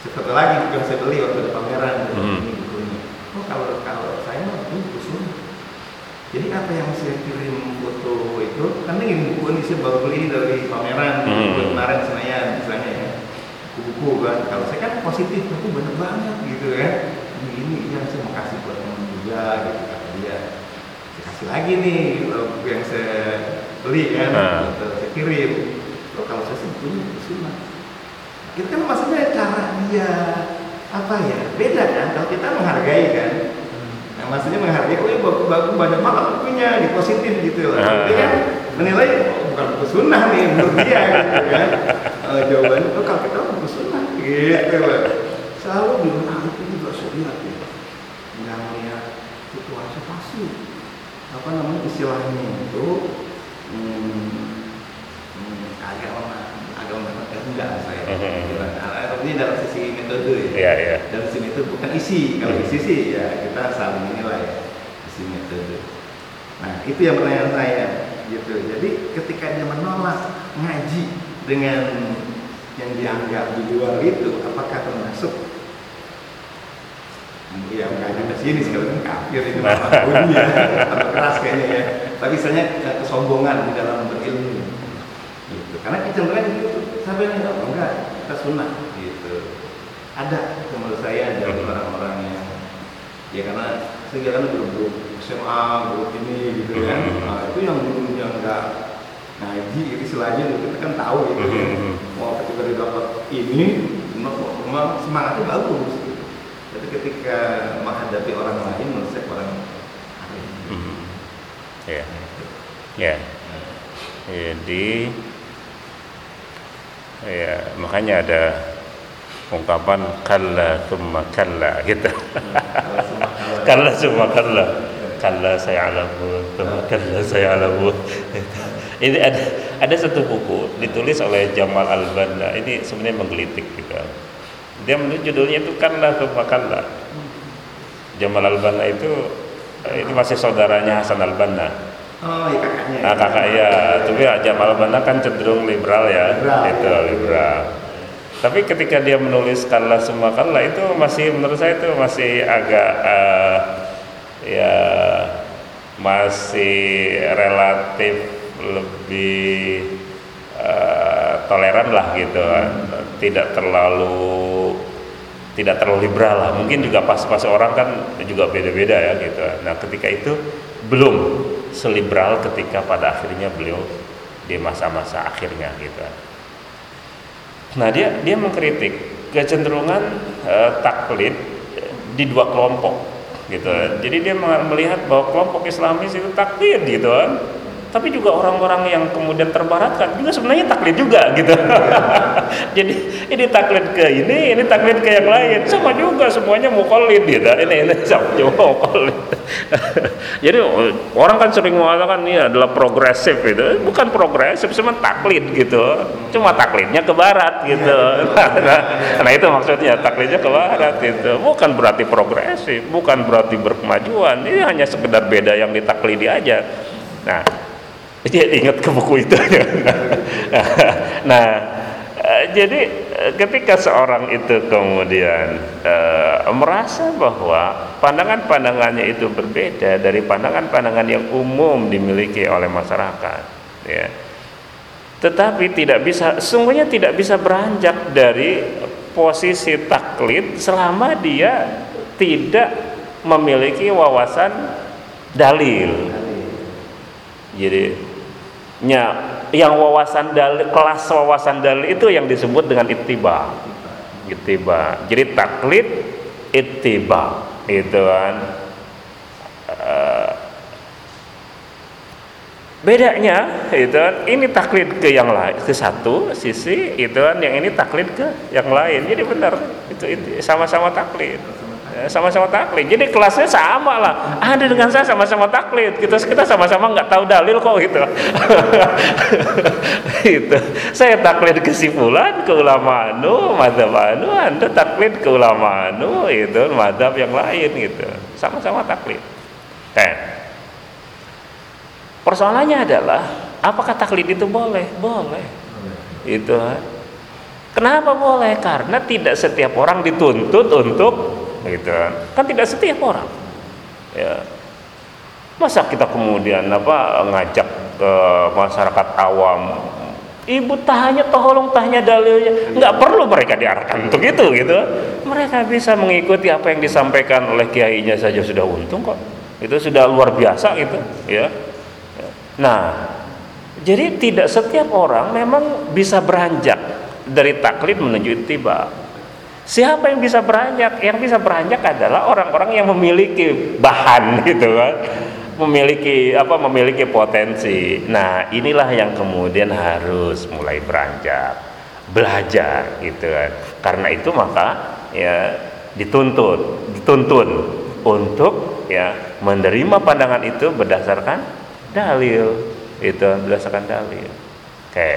seperti lagi buku yang saya beli waktu ada pameran Mhm. ini bukunya. Oh kalau kalau saya mah ini buku sunnah. Jadi apa yang saya kirim foto itu kan ini buku ini saya baru beli dari pameran buku kemarin Senayan misalnya ya. Buku-buku kan kalau saya kan positif buku banyak banget gitu kan ini ini yang saya mau kasih buat teman juga gitu kata dia. Saya kasih lagi nih kalau buku yang saya beli kan Ah. gitu, saya kirim. Loh, kalau saya sih buku sunnah itu kan maksudnya cara dia apa ya beda kan kalau kita menghargai kan nah, maksudnya menghargai oh iya bagus, banyak banget bukunya di positif gitu loh dia kan menilai oh, bukan buku sunnah nih menurut dia gitu kan. Eh, jawabannya oh kalau kita buku sunnah gitu loh selalu bilang ah itu juga lihat ya. Nggak melihat situasi pasti. Apa namanya istilahnya itu hmm, hmm, agak lemah enggak saya bilang Ah, ini dalam sisi metode ya. Iya, iya. dari sini itu bukan isi. Kalau Hmm. isi sih ya kita saling menilai isi metode. Nah itu yang pertanyaan saya gitu. Jadi ketika dia menolak ngaji dengan yang dianggap di luar itu apakah termasuk? Ya, makanya ke sini sekali kan kafir itu. Ya, atau keras kayaknya ya. Tapi misalnya eh, kesombongan di dalam berilmu, gitu. Karena kecenderungan gitu, sampai ini oh, enggak, kita sunnah, ada menurut saya dari Hmm. orang-orang yang ya karena saya kan grup-grup SMA grup ini gitu kan Hmm. nah, itu yang dulu yang enggak ngaji istilahnya gitu, kita kan tahu gitu kan Hmm. mau ketika dia dapat ini memang- semangatnya bagus gitu. tapi ketika menghadapi orang lain menurut saya orang. Mhm. Ya. Ya. Jadi ya makanya ada ungkapan kalla thumma kalla gitu. kalau *laughs* semua kalla thumma kalla. Kalla saya alamu, thumma kalla saya alamu. *laughs* Ini ada ada satu buku ditulis oleh Jamal Al-Banna. Ini sebenarnya menggelitik gitu. Dia menulis judulnya itu kalla thumma kalla. Jamal Al-Banna itu eh, ini masih saudaranya Hasan Al-Banna. oh iya kakaknya Nah, kakak ya, tapi ya, Jamal Bana kan cenderung liberal ya, Liberal. itu liberal. Tapi ketika dia menulis kalla semua kalla itu masih menurut saya itu masih agak eh, ya masih relatif lebih eh, toleran lah gitu, tidak terlalu tidak terlalu liberal lah. Mungkin juga pas-pas orang kan juga beda-beda ya gitu. Nah, ketika itu belum seliberal ketika pada akhirnya beliau di masa-masa akhirnya gitu. Nah, dia dia mengkritik kecenderungan eh, taklid di dua kelompok gitu. Jadi dia melihat bahwa kelompok Islamis itu taklid gitu kan. Tapi juga orang-orang yang kemudian terbaratkan juga sebenarnya taklid juga gitu. *laughs* Jadi ini taklid ke ini, ini taklid ke yang lain. Sama juga semuanya mukolid gitu. Ini ini sama juga mukolid. *laughs* Jadi orang kan sering mengatakan ini adalah progresif itu. Bukan progresif, cuma taklid gitu. Cuma taklidnya ke barat gitu. *laughs* Nah, nah itu maksudnya taklidnya ke barat itu. Bukan berarti progresif, bukan berarti berkemajuan. Ini hanya sekedar beda yang ditaklidi aja. Nah, dia ingat ke buku itu. *laughs* nah, eh, jadi eh, ketika seorang itu kemudian eh, merasa bahwa pandangan-pandangannya itu berbeda dari pandangan-pandangan yang umum dimiliki oleh masyarakat, ya. Tetapi tidak bisa, sungguhnya tidak bisa beranjak dari posisi taklid selama dia tidak memiliki wawasan dalil. Jadi nya yang wawasan dalil kelas wawasan dalil itu yang disebut dengan ittiba. Ittiba. Jadi taklid ittiba itu kan uh, bedanya itu kan ini taklid ke yang lain ke satu sisi itu kan yang ini taklid ke yang lain jadi benar itu, sama-sama taklid sama-sama taklid. Jadi kelasnya sama lah. Ada dengan saya sama-sama taklid. Kita kita sama-sama nggak tahu dalil kok gitu. *laughs* Itu saya taklid ke si fulan ke ulama anu madhab anu anda taklid ke ulama anu itu madhab yang lain gitu. Sama-sama taklid. Kan Persoalannya adalah apakah taklid itu boleh? Boleh. Itu. Kenapa boleh? Karena tidak setiap orang dituntut untuk gitu. Kan tidak setiap orang. Ya. Masa kita kemudian apa ngajak ke masyarakat awam Ibu tanya tolong tanya dalilnya nggak perlu mereka diarahkan untuk itu gitu mereka bisa mengikuti apa yang disampaikan oleh kiainya saja sudah untung kok itu sudah luar biasa gitu ya Nah, jadi tidak setiap orang memang bisa beranjak dari taklid menuju ittiba. Siapa yang bisa beranjak? Yang bisa beranjak adalah orang-orang yang memiliki bahan *laughs* gitu kan. Memiliki apa? Memiliki potensi. Nah, inilah yang kemudian harus mulai beranjak, belajar gitu kan. Karena itu maka ya dituntut, dituntun untuk ya menerima pandangan itu berdasarkan dalil itu berdasarkan dalil oke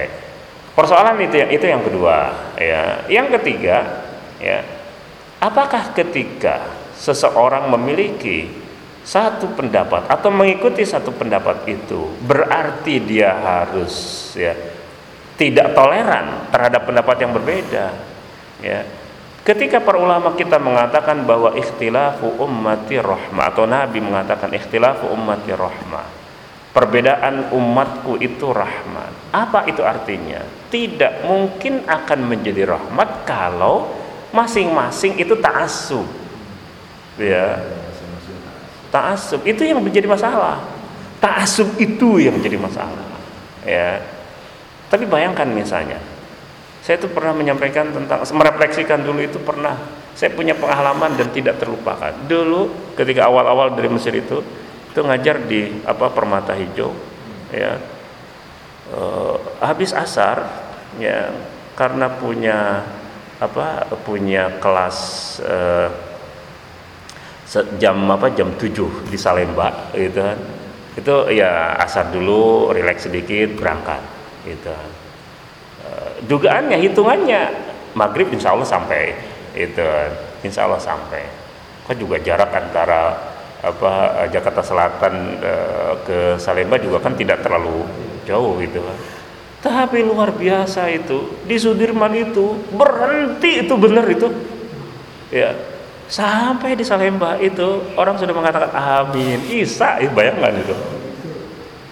persoalan itu yang itu yang kedua ya yang ketiga ya apakah ketika seseorang memiliki satu pendapat atau mengikuti satu pendapat itu berarti dia harus ya tidak toleran terhadap pendapat yang berbeda ya Ketika para ulama kita mengatakan bahwa ikhtilafu ummati rahmah atau Nabi mengatakan ikhtilafu ummati rahmah Perbedaan umatku itu rahmat. Apa itu artinya? Tidak mungkin akan menjadi rahmat kalau masing-masing itu ta'assub. Ya. Ta'assub itu yang menjadi masalah. Ta'assub itu yang menjadi masalah. Ya. Tapi bayangkan misalnya, saya itu pernah menyampaikan tentang merefleksikan dulu itu pernah saya punya pengalaman dan tidak terlupakan. Dulu ketika awal-awal dari Mesir itu itu ngajar di apa permata hijau ya e, habis asar ya karena punya apa punya kelas e, jam apa jam 7 di Salemba gitu kan. Itu ya asar dulu rileks sedikit berangkat gitu. E, dugaannya hitungannya maghrib insya Allah sampai itu insya Allah sampai. Kan juga jarak antara apa Jakarta Selatan e, ke Salemba juga kan tidak terlalu jauh gitu kan. Tapi luar biasa itu di Sudirman itu berhenti itu benar itu. Ya. Sampai di Salemba itu orang sudah mengatakan amin. Isa, ya, bayangkan itu.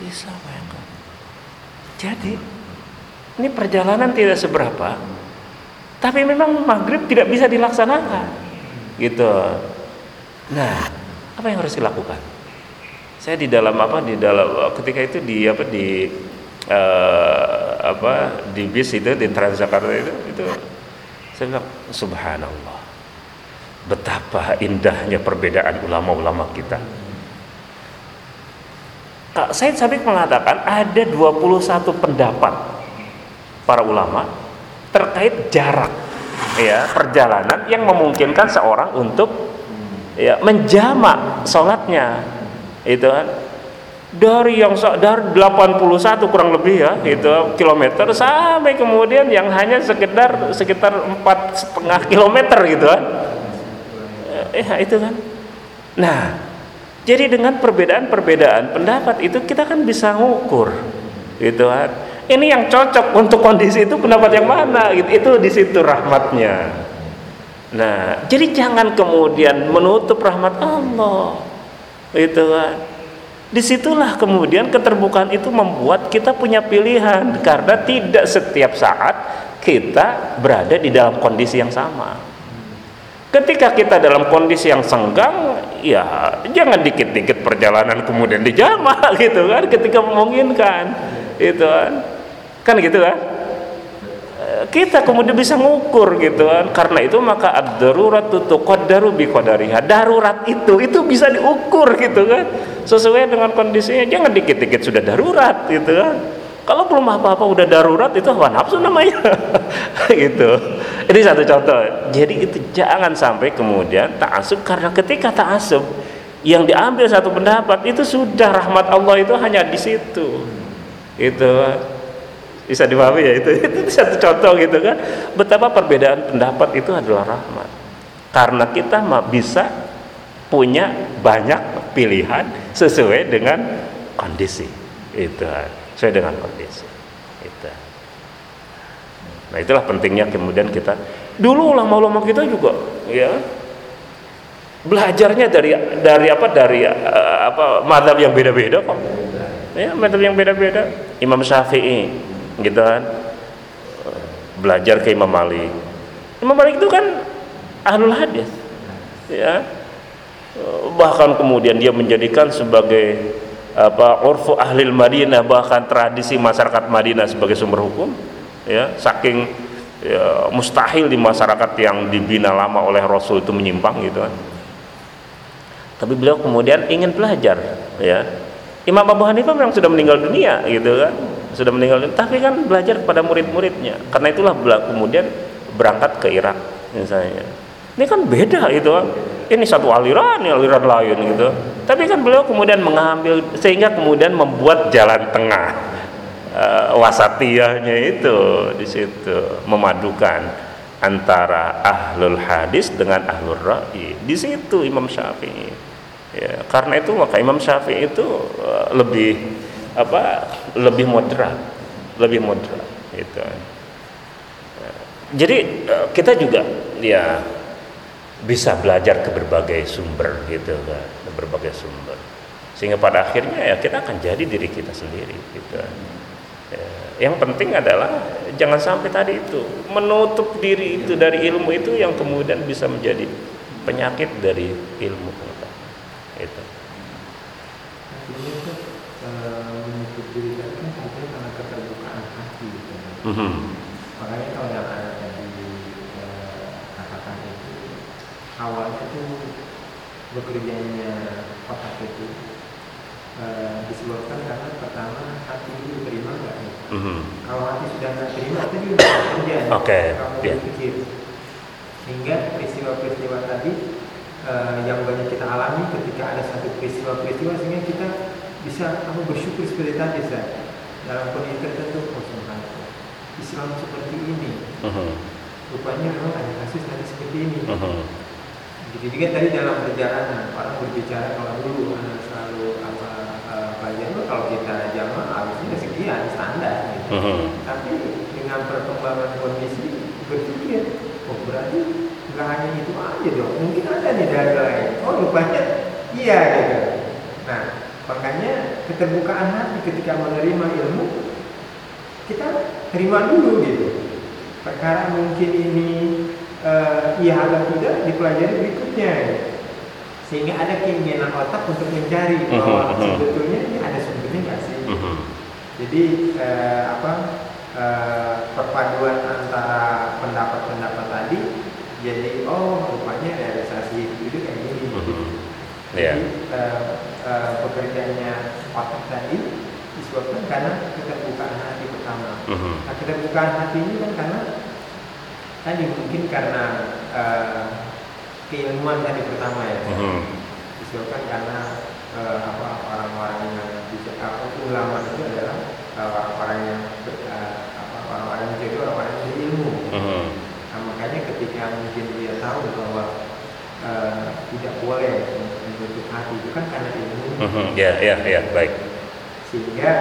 Isa bayangkan. Jadi ini perjalanan tidak seberapa. Tapi memang maghrib tidak bisa dilaksanakan. Gitu. Nah, apa yang harus dilakukan saya di dalam apa di dalam ketika itu di apa di uh, apa di bis itu di Transjakarta itu itu. Saya bilang subhanallah. Betapa indahnya perbedaan ulama-ulama kita. Kak Said Sabik mengatakan ada 21 pendapat para ulama terkait jarak ya perjalanan yang memungkinkan seorang untuk ya menjamak sholatnya. Itu kan dari yang dari 81 kurang lebih ya itu kilometer sampai kemudian yang hanya sekitar sekitar empat setengah kilometer gitu kan ya itu kan nah jadi dengan perbedaan-perbedaan pendapat itu kita kan bisa ngukur gitu kan ini yang cocok untuk kondisi itu pendapat yang mana gitu itu di situ rahmatnya Nah, jadi jangan kemudian menutup rahmat Allah. Itu kan. Di situlah kemudian keterbukaan itu membuat kita punya pilihan karena tidak setiap saat kita berada di dalam kondisi yang sama. Ketika kita dalam kondisi yang senggang, ya jangan dikit-dikit perjalanan kemudian dijama *laughs* gitu kan ketika memungkinkan. Itu kan. Kan gitu kan? Kita kemudian bisa ngukur gitu kan. Karena itu maka ad-darurat tuqaddaru bi qadariha. Darurat itu itu bisa diukur gitu kan. Sesuai dengan kondisinya. Jangan dikit-dikit sudah darurat gitu kan. Kalau belum apa-apa udah darurat itu hawa nafsu namanya. *laughs* Gitu. Ini satu contoh. Jadi itu jangan sampai kemudian ta'asub. Karena ketika ta'asub yang diambil satu pendapat itu sudah rahmat Allah itu hanya di situ. Itu bisa dipahami ya itu itu satu contoh gitu kan. Betapa perbedaan pendapat itu adalah rahmat. Karena kita bisa punya banyak pilihan sesuai dengan kondisi. Itu sesuai dengan kondisi. Itu. Nah itulah pentingnya kemudian kita dulu ulama-ulama kita juga ya belajarnya dari dari apa dari uh, apa madhab yang beda-beda kok. Ya madhab yang beda-beda. Imam Syafi'i gitu kan. Belajar ke Imam Malik. Imam Malik itu kan ahlul hadis ya. Bahkan kemudian dia menjadikan sebagai apa urfu ahli Madinah bahkan tradisi masyarakat Madinah sebagai sumber hukum ya. Saking ya, mustahil di masyarakat yang dibina lama oleh Rasul itu menyimpang gitu kan. Tapi beliau kemudian ingin belajar ya. Imam Abu Hanifah memang sudah meninggal dunia gitu kan sudah meninggal tapi kan belajar kepada murid-muridnya. Karena itulah kemudian berangkat ke Irak misalnya. Ini kan beda itu ini satu aliran ini aliran lain gitu. Tapi kan beliau kemudian mengambil sehingga kemudian membuat jalan tengah uh, wasatiyahnya itu di situ. Memadukan antara ahlul hadis dengan ahlul ra'i. Di situ Imam Syafi'i. Ya karena itu maka Imam Syafi'i itu uh, lebih apa lebih moderat lebih moderat itu jadi eh, kita juga ya bisa belajar ke berbagai sumber gitu kan berbagai sumber. Sehingga pada akhirnya ya kita akan jadi diri kita sendiri gitu. Ya, yang penting adalah jangan sampai tadi itu menutup diri itu dari ilmu itu yang kemudian bisa menjadi penyakit dari ilmu. Itu Mm -hmm. Makanya kalau yang ada tadi eh, katakan itu awalnya itu bekerjanya otak itu eh, disebabkan karena pertama hati itu diterima nggak ya? Mm -hmm. Kalau hati sudah nggak terima itu juga kerja. Oke. Okay. Kalau yeah. berpikir sehingga peristiwa-peristiwa tadi eh, yang banyak kita alami ketika ada satu peristiwa-peristiwa sehingga kita bisa aku bersyukur seperti tadi saya dalam kondisi tertentu oh Islam seperti ini. Uh-huh. Rupanya memang ada kasus tadi seperti ini. Uh-huh. Jadi juga tadi dalam perjalanan orang berbicara kalau dulu anak selalu apa uh, kalau kita jamaah harusnya sekian standar. Gitu. Uh-huh. Tapi dengan perkembangan kondisi berpikir, oh berarti nggak hanya itu aja dong, mungkin ada nih dari lain. Oh rupanya iya gitu. Nah makanya keterbukaan hati ketika menerima ilmu kita terima dulu gitu perkara mungkin ini uh, iya atau tidak dipelajari berikutnya sehingga ada keinginan otak untuk mencari mhm, bahwa mhm. sebetulnya ini ada sumbernya nggak sih mhm. jadi uh, apa uh, perpaduan antara pendapat-pendapat tadi jadi oh rupanya realisasi itu kayak gini yeah. jadi uh, uh, pekerjaannya otak tadi disebabkan karena keterbukaan hati pertama. Mm-hmm. Nah, keterbukaan hati ini kan karena tadi mungkin karena uh, keilmuan tadi pertama ya. Mm-hmm. Disebabkan karena uh, apa orang-orang yang bisa apa ulama itu adalah uh, orang-orang yang uh, apa orang-orang yang jadi orang-orang yang berilmu. Mm-hmm. Nah, makanya ketika mungkin dia tahu bahwa uh, tidak boleh menutup hati itu kan karena ilmu. Mm-hmm. Ya, ya, ya, baik sehingga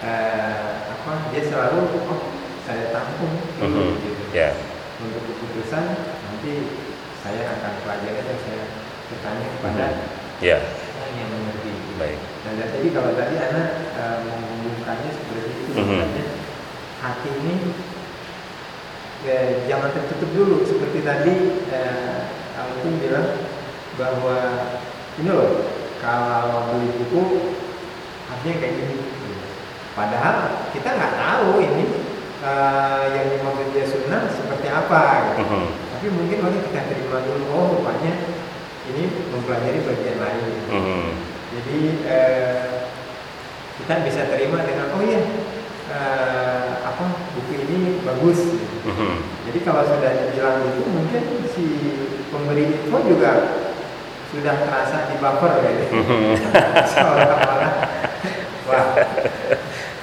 uh, apa dia selalu oh saya tampung mm -hmm. gitu. Yeah. untuk keputusan nanti saya akan pelajari dan saya bertanya kepada mm -hmm. yeah. yang mengerti. Baik. Dan tadi kalau tadi anak uh, menghubungkannya seperti itu, mm -hmm. hati ini ya, jangan tertutup dulu seperti tadi eh, Alvin bilang bahwa ini loh kalau beli buku artinya kayak gini padahal kita nggak tahu ini uh, yang dimaksud dia sunnah seperti apa gitu. Mhm. tapi mungkin kalau kita terima dulu oh rupanya ini mempelajari bagian lain Mhm. jadi eh, kita bisa terima dengan oh iya eh, apa buku ini bagus gitu. Mhm. Jadi kalau sudah dibilang itu mungkin si pemberi info juga sudah terasa di buffer gitu. Mhm. *laughs* Seolah-olah wah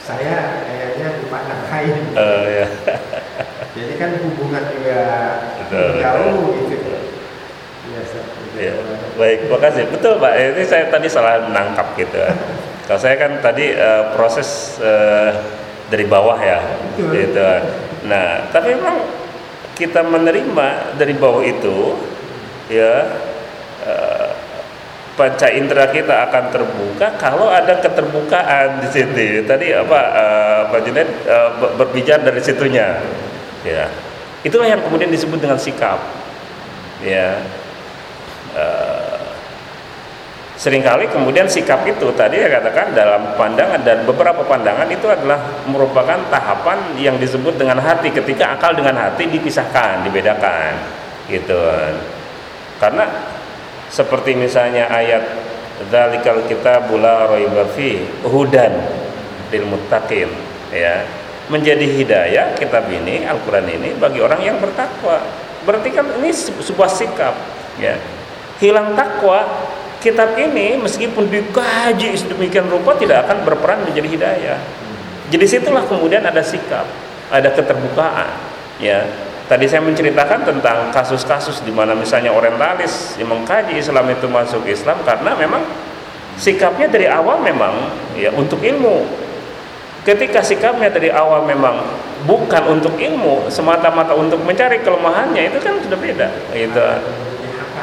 saya kayaknya dipandang kain. Eh, ya. Jadi kan hubungan juga Betul, jauh betul. gitu. Biasa. Ya, baik, makasih. Betul, Pak. Ini saya tadi salah menangkap gitu. Kalau saya kan tadi eh, proses eh, dari bawah ya, Betul. gitu. Nah, tapi memang kita menerima dari bawah itu, ya, eh, panca indera kita akan terbuka kalau ada keterbukaan di situ. Tadi apa eh, Pak eh, ber- berbicara dari situnya, ya. Itulah yang kemudian disebut dengan sikap, ya. Eh, sering kali kemudian sikap itu tadi ya katakan dalam pandangan dan beberapa pandangan itu adalah merupakan tahapan yang disebut dengan hati ketika akal dengan hati dipisahkan dibedakan gitu karena seperti misalnya ayat dzalikal kitabul la raiba hudan lil muttaqin ya. Menjadi hidayah kitab ini Al-Qur'an ini bagi orang yang bertakwa. Berarti kan ini se- sebuah sikap ya. Hilang takwa kitab ini meskipun dikaji sedemikian rupa tidak akan berperan menjadi hidayah. Jadi situlah kemudian ada sikap ada keterbukaan ya tadi saya menceritakan tentang kasus-kasus di mana misalnya orientalis yang mengkaji Islam itu masuk Islam karena memang sikapnya dari awal memang ya untuk ilmu. Ketika sikapnya dari awal memang bukan untuk ilmu semata-mata untuk mencari kelemahannya itu kan sudah beda. Gitu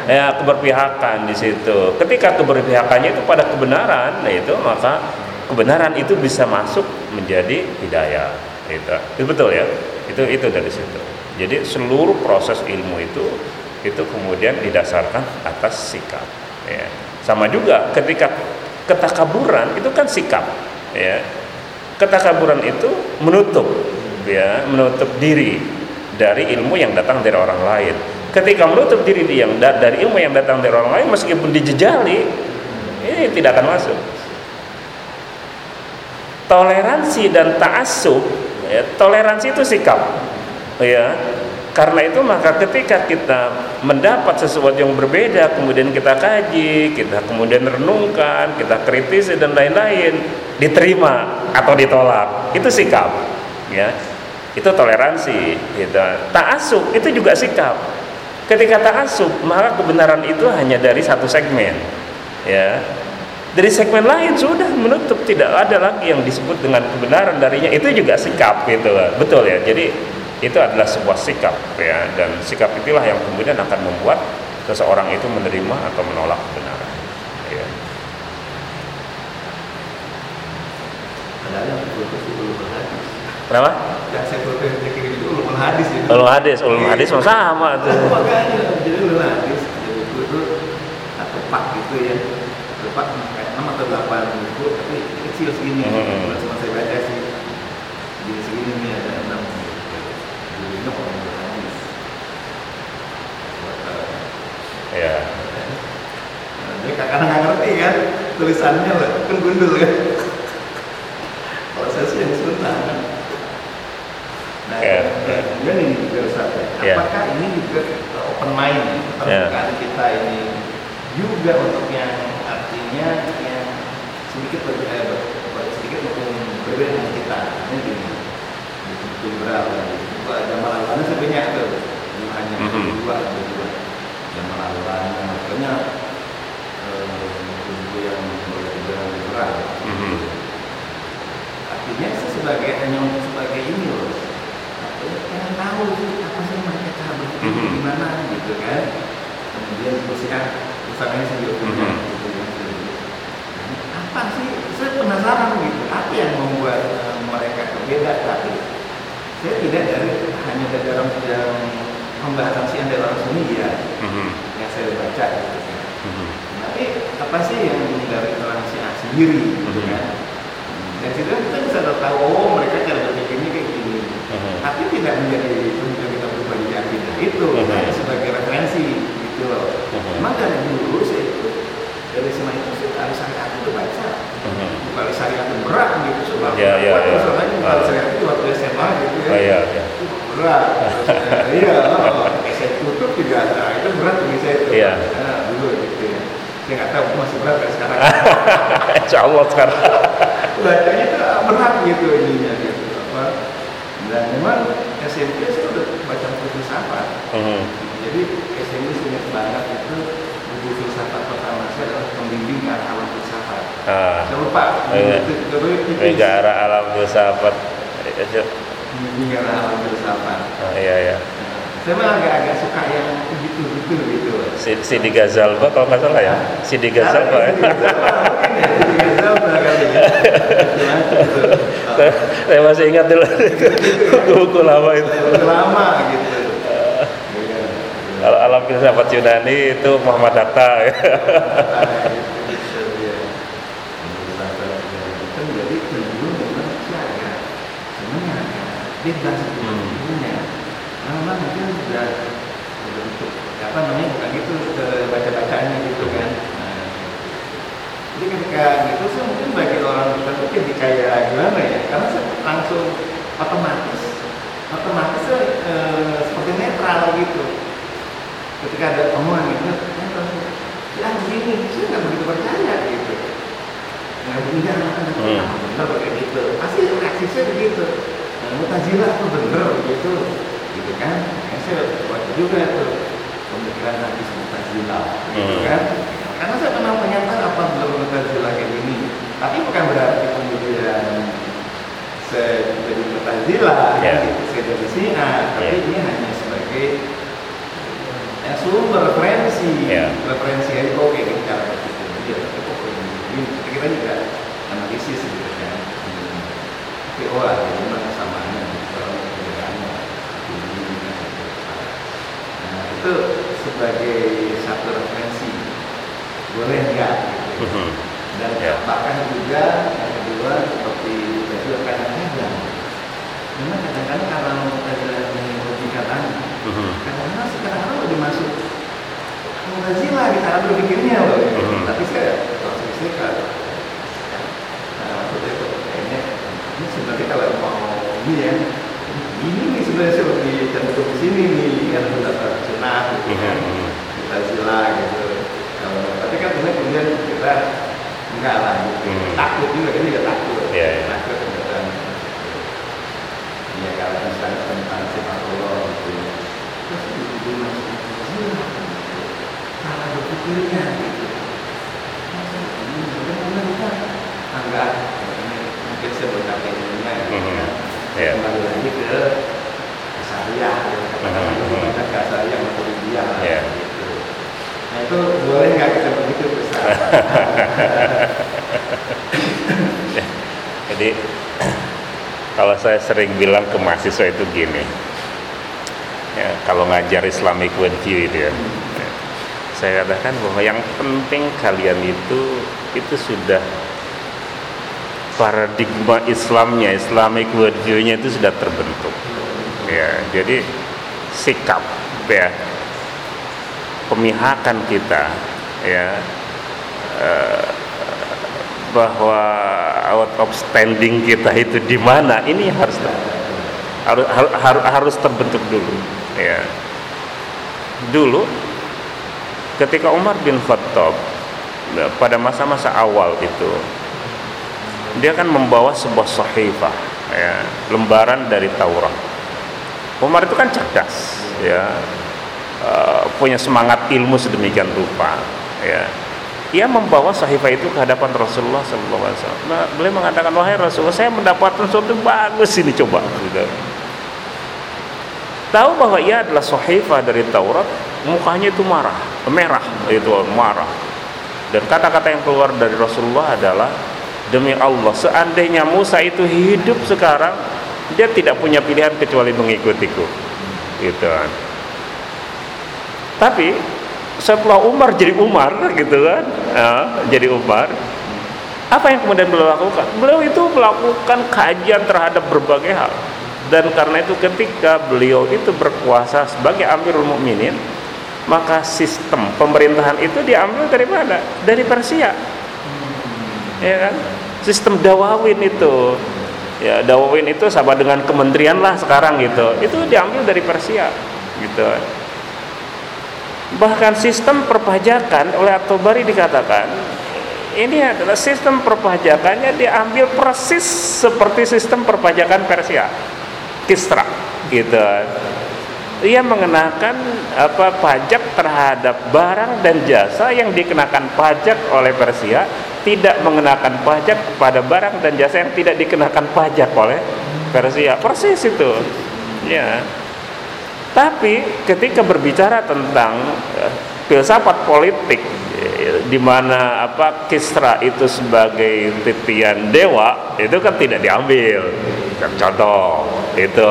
ya keberpihakan di situ. Ketika keberpihakannya itu pada kebenaran nah itu maka kebenaran itu bisa masuk menjadi hidayah. Itu itu betul ya. Itu itu dari situ jadi seluruh proses ilmu itu itu kemudian didasarkan atas sikap ya. Sama juga ketika ketakaburan itu kan sikap ya. Ketakaburan itu menutup ya menutup diri dari ilmu yang datang dari orang lain. Ketika menutup diri yang da- dari ilmu yang datang dari orang lain meskipun dijejali ini tidak akan masuk. Toleransi dan ta'assub ya, toleransi itu sikap ya karena itu maka ketika kita mendapat sesuatu yang berbeda kemudian kita kaji kita kemudian renungkan kita kritisi dan lain-lain diterima atau ditolak. Itu sikap ya. Itu toleransi gitu. ta'assub itu juga sikap. Ketika ta'assub maka kebenaran itu hanya dari satu segmen ya. Dari segmen lain sudah menutup tidak ada lagi yang disebut dengan kebenaran darinya. Itu juga sikap gitu. Betul ya? Jadi itu adalah sebuah sikap ya dan sikap itulah yang kemudian akan membuat seseorang itu menerima atau menolak kebenaran ya. Hadis. kenapa ulumul hadis itu. ulum hadis ulum hadis mah sama tuh jadi ulumul hadis jadi itu satu pak gitu ya. Satu pak kayak enam atau delapan buku tapi kecil segini. Hmm. Cuma saya baca sih. Jadi segini nih ada enam. Judulnya ulumul hadis. Buat, eh, ya Nah, Dia kadang nggak ngerti kan tulisannya loh, kan gundul kan. Kalau saya sih yang sunnah kan. Nah, Ya, dan kemudian ini juga Ustaz ya. Ya. Apakah ini juga open mind terbukaan kita ini juga untuk yang artinya yang sedikit berbeda, eh, ber- ber- sedikit berbeda dengan kita. Ini gini, liberal. Zaman lalu sebenarnya tuh, bukan hanya dua, dua. Zaman lalu makanya eh, buku yang liberal liberal. Mhm. Artinya sih sebagai hanya untuk sebagai ini loh. Pengen tahu sih apa sih mereka berpikir Mhm. gimana gitu kan. Kemudian terusnya usahanya sendiri punya Mhm. gitu kan. Apa sih? Saya penasaran gitu. Apa yang membuat eh, mereka berbeda? Tapi saya tidak dari hanya dari orang yang pembahasan si orang sini ya yang saya baca gitu. Mhm. Tapi apa sih yang dari orang si A sendiri gitu Mhm. kan? Dan situ kita bisa tahu oh mereka cara berpikirnya kayak gini. Mhm. Tapi tidak menjadi kemudian kita berubah jadi akidah itu Mhm. hanya sebagai referensi gitu loh. Mhm. Memang dari dulu saya itu dari SMA itu sih kali syariat itu baca. Mhm. Kali syariat itu berat gitu coba. Ya, ya, ya. Soalnya Ah. kali syariat itu waktu SMA gitu ya. Iya, iya. Itu berat. Terus, *laughs* eh, iya, oh, saya tutup juga ada. Itu berat bagi saya itu. Iya. Nah, dulu gitu ya. Saya nggak tahu masih berat nggak sekarang. *laughs* Insya Allah sekarang. *laughs* bacanya tuh berat gitu ininya gitu apa dan memang SMP saya udah baca buku filsafat Mhm. jadi SMP saya ingat banget itu buku filsafat pertama saya adalah pembimbing ke arah Ah. lupa Iya. Negara alam filsafat. ke arah alam filsafat Ah, iya iya. saya malah agak-agak suka yang gitu gitu gitu Si, Sidi Gazalba kalau nggak salah ya. Sidi Gazalba ya. Sidi Gazalba, mungkin ya, Sidi Gazalba kali ya. Saya masih ingat dulu buku-buku lama itu. Lama gitu. Iya. Kalau alam filsafat Yunani itu Muhammad Hatta ya. Kan jadi dulu memang sih agak sebenarnya bebas Hmm. sebenarnya. Lama mungkin sudah untuk apa namanya bukan gitu ke baca-bacanya gitu kan. Nah, jadi ketika gitu sih mungkin bagi orang kita tuh jadi kayak gimana ya? Karena saya langsung otomatis otomatis eh, seperti netral gitu ketika ada omongan gitu saya langsung ya begini saya nggak begitu percaya gitu nah anak Hmm. ah, bener kayak gitu pasti reaksi saya begitu mutazilah tuh bener gitu gitu kan nah, saya baca juga tuh pemikiran habis mutazilah gitu Hmm. kan karena saya pernah menyatakan apa belum mutazilah kayak gini tapi bukan berarti kemudian saya jadi mutazilah Ya. gitu. saya jadi syiah tapi Ya. ini hanya sebagai ya, sumber referensi Ya. referensi aja kok kayak gini cara berpikir dia tapi kok kayak gini Ini kita juga analisis gitu kan Hmm. tapi oh ada mana kesamaannya kalau perbedaannya ini ini, ini. nah itu sebagai satu referensi boleh enggak gitu Mhm. dan Ya. bahkan juga yang kedua seperti itu kadang-kadang memang kadang-kadang karena mutazilah ini logika tadi Mhm. kadang-kadang kadang-kadang udah masuk mutazilah di cara berpikirnya loh gitu. Mhm. tapi saya kan nah maksudnya itu kayaknya ini sebenarnya kalau mau ini ya ini nih sebenarnya lebih cenderung ke sini nih karena sudah kan Mhm. mutazilah gitu tapi kan sebenarnya kemudian kita enggak lah gitu Hmm. takut juga kita juga takut Iya, iya. takut tentang ya kalau misalnya tentang sifat Allah gitu terus itu masuk mutazilah gitu cara berpikirnya gitu bukan enggak ini mungkin saya berkata ininya gitu Mhm. kan Iya. kembali lagi ke Asaria ya itu boleh nggak kita begitu Ustaz? Jadi kalau saya sering bilang ke mahasiswa itu gini, ya, kalau ngajar Islamic worldview itu ya, saya katakan bahwa yang penting kalian itu itu sudah paradigma Islamnya, Islamic worldview-nya itu sudah terbentuk. Ya, jadi sikap ya. Pemihakan kita ya eh, bahwa out of standing kita itu di mana ini harus harus harus harus terbentuk dulu ya. Dulu ketika Umar bin Khattab ya, pada masa-masa awal itu dia kan membawa sebuah sahifah ya lembaran dari Taurat Umar itu kan cerdas ya eh, punya semangat ilmu sedemikian rupa ya ia membawa sahifah itu ke hadapan Rasulullah Wasallam. Nah, beliau mengatakan wahai Rasulullah, saya mendapatkan sesuatu bagus ini coba. Gitu. Tahu bahwa ia adalah sahifah dari Taurat, mukanya itu marah, merah itu marah. Dan kata-kata yang keluar dari Rasulullah adalah demi Allah, seandainya Musa itu hidup sekarang, dia tidak punya pilihan kecuali mengikutiku. gitu kan. Tapi setelah Umar jadi Umar gitu kan. Ya, jadi Umar. Apa yang kemudian beliau lakukan? Beliau itu melakukan kajian terhadap berbagai hal. Dan karena itu ketika beliau itu berkuasa sebagai Amirul Mukminin maka sistem pemerintahan itu diambil dari mana? Dari Persia. Ya kan? Sistem dawawin itu ya dawawin itu sama dengan kementerian lah sekarang gitu. Itu diambil dari Persia gitu. Bahkan sistem perpajakan oleh At-Tabari dikatakan ini adalah sistem perpajakannya diambil persis seperti sistem perpajakan Persia Kisra gitu ia mengenakan apa pajak terhadap barang dan jasa yang dikenakan pajak oleh Persia tidak mengenakan pajak pada barang dan jasa yang tidak dikenakan pajak oleh Persia. Persis itu. Ya. Tapi ketika berbicara tentang uh, filsafat politik di mana apa Kisra itu sebagai titian dewa itu kan tidak diambil. Contoh itu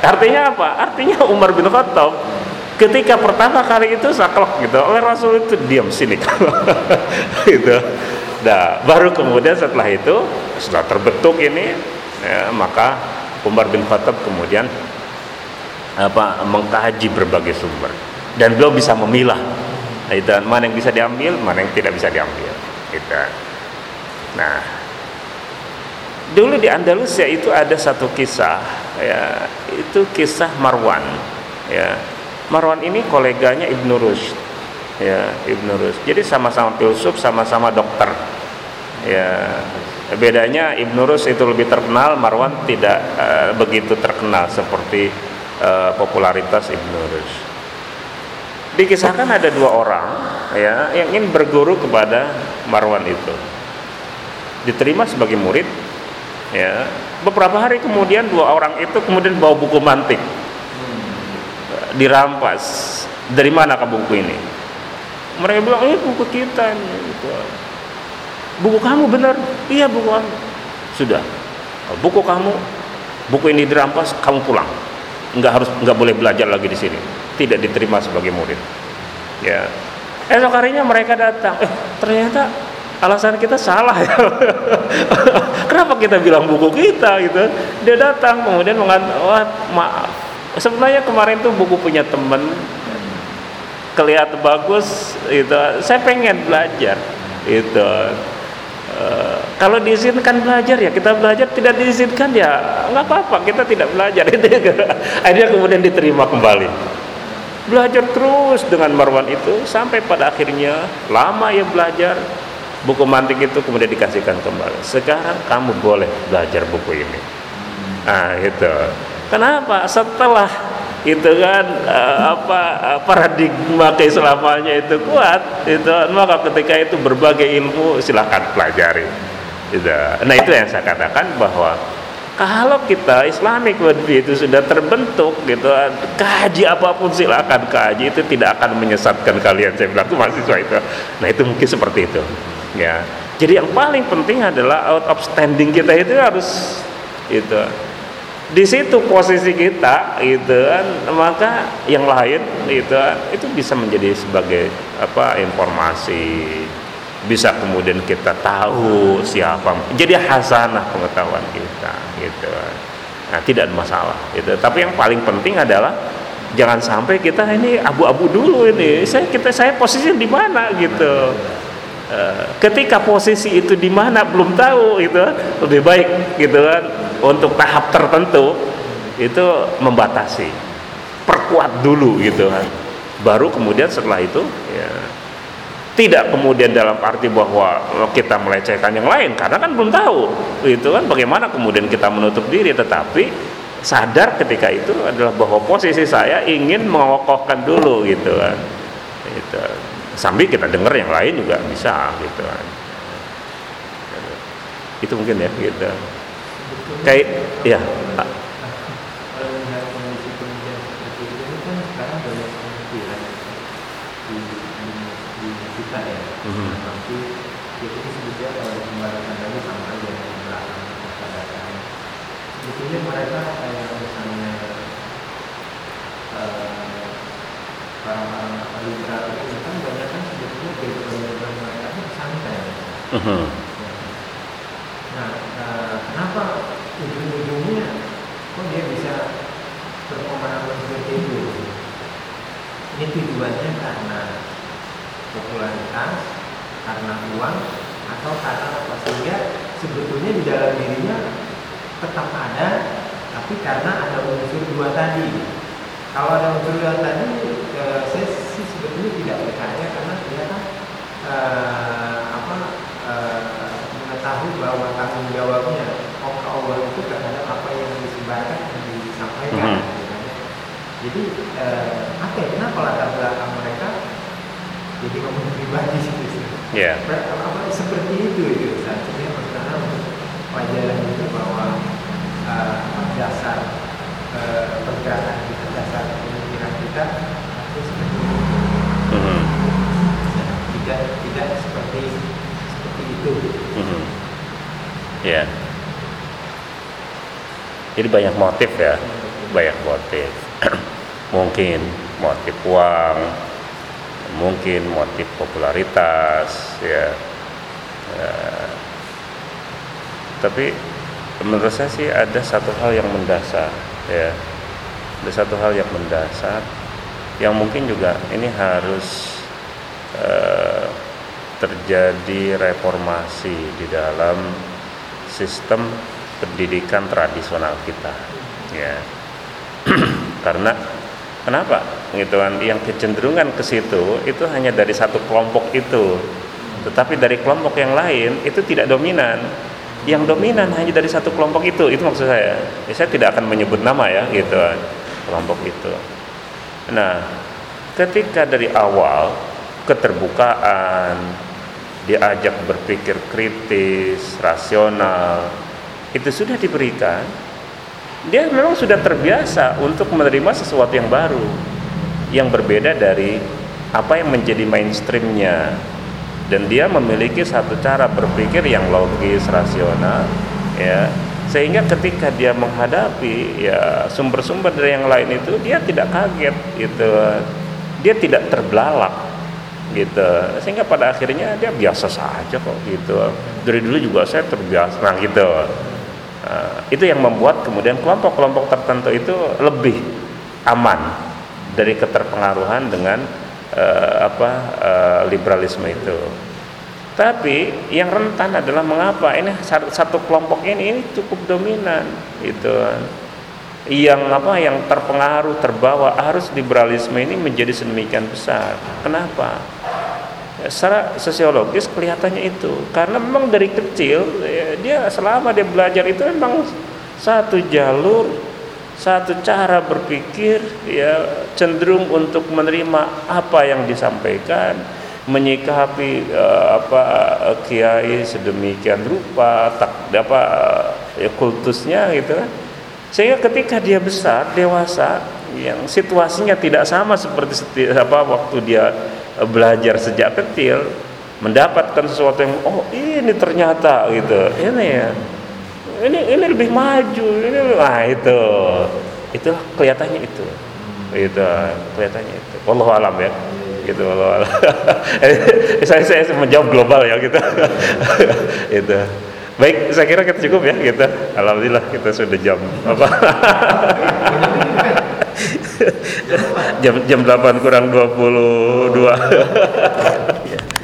artinya apa? Artinya Umar bin Khattab ketika pertama kali itu saklek gitu oleh Rasul itu diam sini *laughs* itu. Nah, baru kemudian setelah itu sudah terbentuk ini ya, maka Umar bin Khattab kemudian apa mengkaji berbagai sumber dan beliau bisa memilah itu mana yang bisa diambil mana yang tidak bisa diambil itu nah dulu di Andalusia itu ada satu kisah ya itu kisah Marwan ya. Marwan ini koleganya Ibnu Rushd ya Ibnu Rushd. Jadi sama-sama filsuf sama-sama dokter ya. Bedanya Ibnu Rushd itu lebih terkenal Marwan tidak uh, begitu terkenal seperti uh, popularitas Ibnu Rushd. Dikisahkan ada dua orang ya yang ingin berguru kepada Marwan itu. Diterima sebagai murid ya. Beberapa hari kemudian dua orang itu kemudian bawa buku mantik. Dirampas. Dari mana ke buku ini? Mereka bilang, "Ini buku kita ini." Gitu. Buku kamu benar? Iya, buku kamu. Sudah. Buku kamu, buku ini dirampas, kamu pulang nggak harus nggak boleh belajar lagi di sini tidak diterima sebagai murid. Ya. Esok harinya mereka datang eh ternyata alasan kita salah ya. *laughs* Kenapa kita bilang buku kita gitu? Dia datang kemudian mengatakan maaf. Sebenarnya kemarin tuh buku punya temen. Kelihatan bagus itu saya pengen belajar. Itu Eh, kalau diizinkan belajar ya kita belajar. Tidak diizinkan ya nggak apa-apa. Kita tidak belajar. Itu *laughs* akhirnya kemudian diterima kembali belajar terus dengan Marwan itu sampai pada akhirnya lama ya belajar. Buku mantik itu kemudian dikasihkan kembali. Sekarang kamu boleh belajar buku ini. Nah itu kenapa? Setelah itu kan uh, apa uh, paradigma keislamannya itu kuat itu maka ketika itu berbagai ilmu silahkan pelajari. Itu nah itu yang saya katakan bahwa kalau kita Islamic worldview itu sudah terbentuk gitu kaji apa pun silakan. Kaji itu tidak akan menyesatkan kalian. Saya bilang itu mahasiswa itu. Nah itu mungkin seperti itu ya. Jadi yang paling penting adalah out of standing kita itu harus itu. Di situ posisi kita gitu kan maka yang lain kan, itu bisa menjadi sebagai apa informasi bisa kemudian kita tahu siapa. Jadi hasanah pengetahuan kita gitu. Nah tidak ada masalah gitu. Tapi yang paling penting adalah jangan sampai kita ini abu-abu dulu ini. Saya kita saya posisi di mana gitu. Eh, ketika posisi itu di mana belum tahu itu lebih baik gitu kan untuk tahap tertentu itu membatasi. Perkuat dulu gitu kan. Baru kemudian setelah itu tidak kemudian dalam arti bahwa kita melecehkan yang lain karena kan belum tahu itu kan? Bagaimana kemudian kita menutup diri? Tetapi sadar ketika itu adalah bahwa posisi saya ingin mengokohkan dulu gitu kan? Itu sambil kita dengar yang lain juga bisa gitu kan? Itu mungkin ya gitu. Kayak ya Pak. Mungkin mereka kayak misalnya eh, para liberal itu kan banyak kan sebetulnya background mereka itu santai. Mhm. Nah, eh, kenapa ujung-ujungnya kok dia bisa berpemahaman seperti itu? Ini tujuannya karena popularitas, karena uang, atau karena apa sehingga sebetulnya di dalam dirinya tetap ada, tapi karena ada unsur dua tadi. Kalau ada unsur dua tadi, eh, saya sih sebetulnya tidak percaya karena dia kan eh, apa eh, mengetahui bahwa tanggung jawabnya oh Allah itu terhadap apa yang disebarkan dan disampaikan. Gitu kan. Jadi eh, apa ya, kenapa latar belakang mereka jadi ngomong pribadi gitu. Ya. Ber- apa, seperti itu itu. Jadi pertama pelajaran itu bahwa apa, dasar eh, pergerakan kita, dasar pemikiran kita itu seperti itu. Mhm. Nah, tidak tidak seperti seperti itu. Mhm. Ya. Jadi banyak motif ya, banyak motif. *clears throat* mungkin motif uang, mungkin motif popularitas, ya. Eh, tapi menurut saya sih ada satu hal yang mendasar, ya. Ada satu hal yang mendasar yang mungkin juga ini harus eh, terjadi reformasi di dalam sistem pendidikan tradisional kita ya *clears throat* karena kenapa? Gitu kan. Yang kecenderungan ke situ itu hanya dari satu kelompok itu. Tetapi dari kelompok yang lain itu tidak dominan. Yang dominan hanya dari satu kelompok itu. Itu maksud saya. Ya, saya tidak akan menyebut nama ya gitu kan. Kelompok itu. Nah ketika dari awal keterbukaan diajak berpikir kritis rasional itu sudah diberikan dia memang sudah terbiasa untuk menerima sesuatu yang baru yang berbeda dari apa yang menjadi mainstreamnya. Dan dia memiliki satu cara berpikir yang logis rasional ya. Sehingga ketika dia menghadapi ya sumber-sumber dari yang lain itu dia tidak kaget gitu. Dia tidak terbelalak gitu. Sehingga pada akhirnya dia biasa saja kok gitu. Dari dulu juga saya terbiasa nah gitu Nah, itu yang membuat kemudian kelompok-kelompok tertentu itu lebih aman dari keterpengaruhan dengan eh, apa eh, liberalisme itu. Tapi yang rentan adalah mengapa ini satu, kelompok ini ini cukup dominan gitu. Yang apa yang terpengaruh terbawa arus liberalisme ini menjadi sedemikian besar. Kenapa? Secara sosiologis kelihatannya itu. Karena memang dari kecil ya, dia selama dia belajar itu memang satu jalur satu cara berpikir ya cenderung untuk menerima apa yang disampaikan menyikapi uh, apa kiai sedemikian rupa tak apa ya kultusnya gitu kan. Sehingga ketika dia besar dewasa yang situasinya tidak sama seperti apa waktu dia belajar sejak kecil mendapatkan sesuatu yang oh ini ternyata gitu. Ini ya. Ini ini lebih maju ini ah itu. Itu kelihatannya itu. Itu kelihatannya itu. Wallahu alam ya. Gitu wallahu alam. *laughs* Saya saya menjawab global ya gitu. *laughs* Itu baik saya kira kita cukup ya gitu. Alhamdulillah kita sudah jam apa *laughs* jam jam 8 kurang 22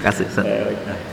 Kasih. Ustaz.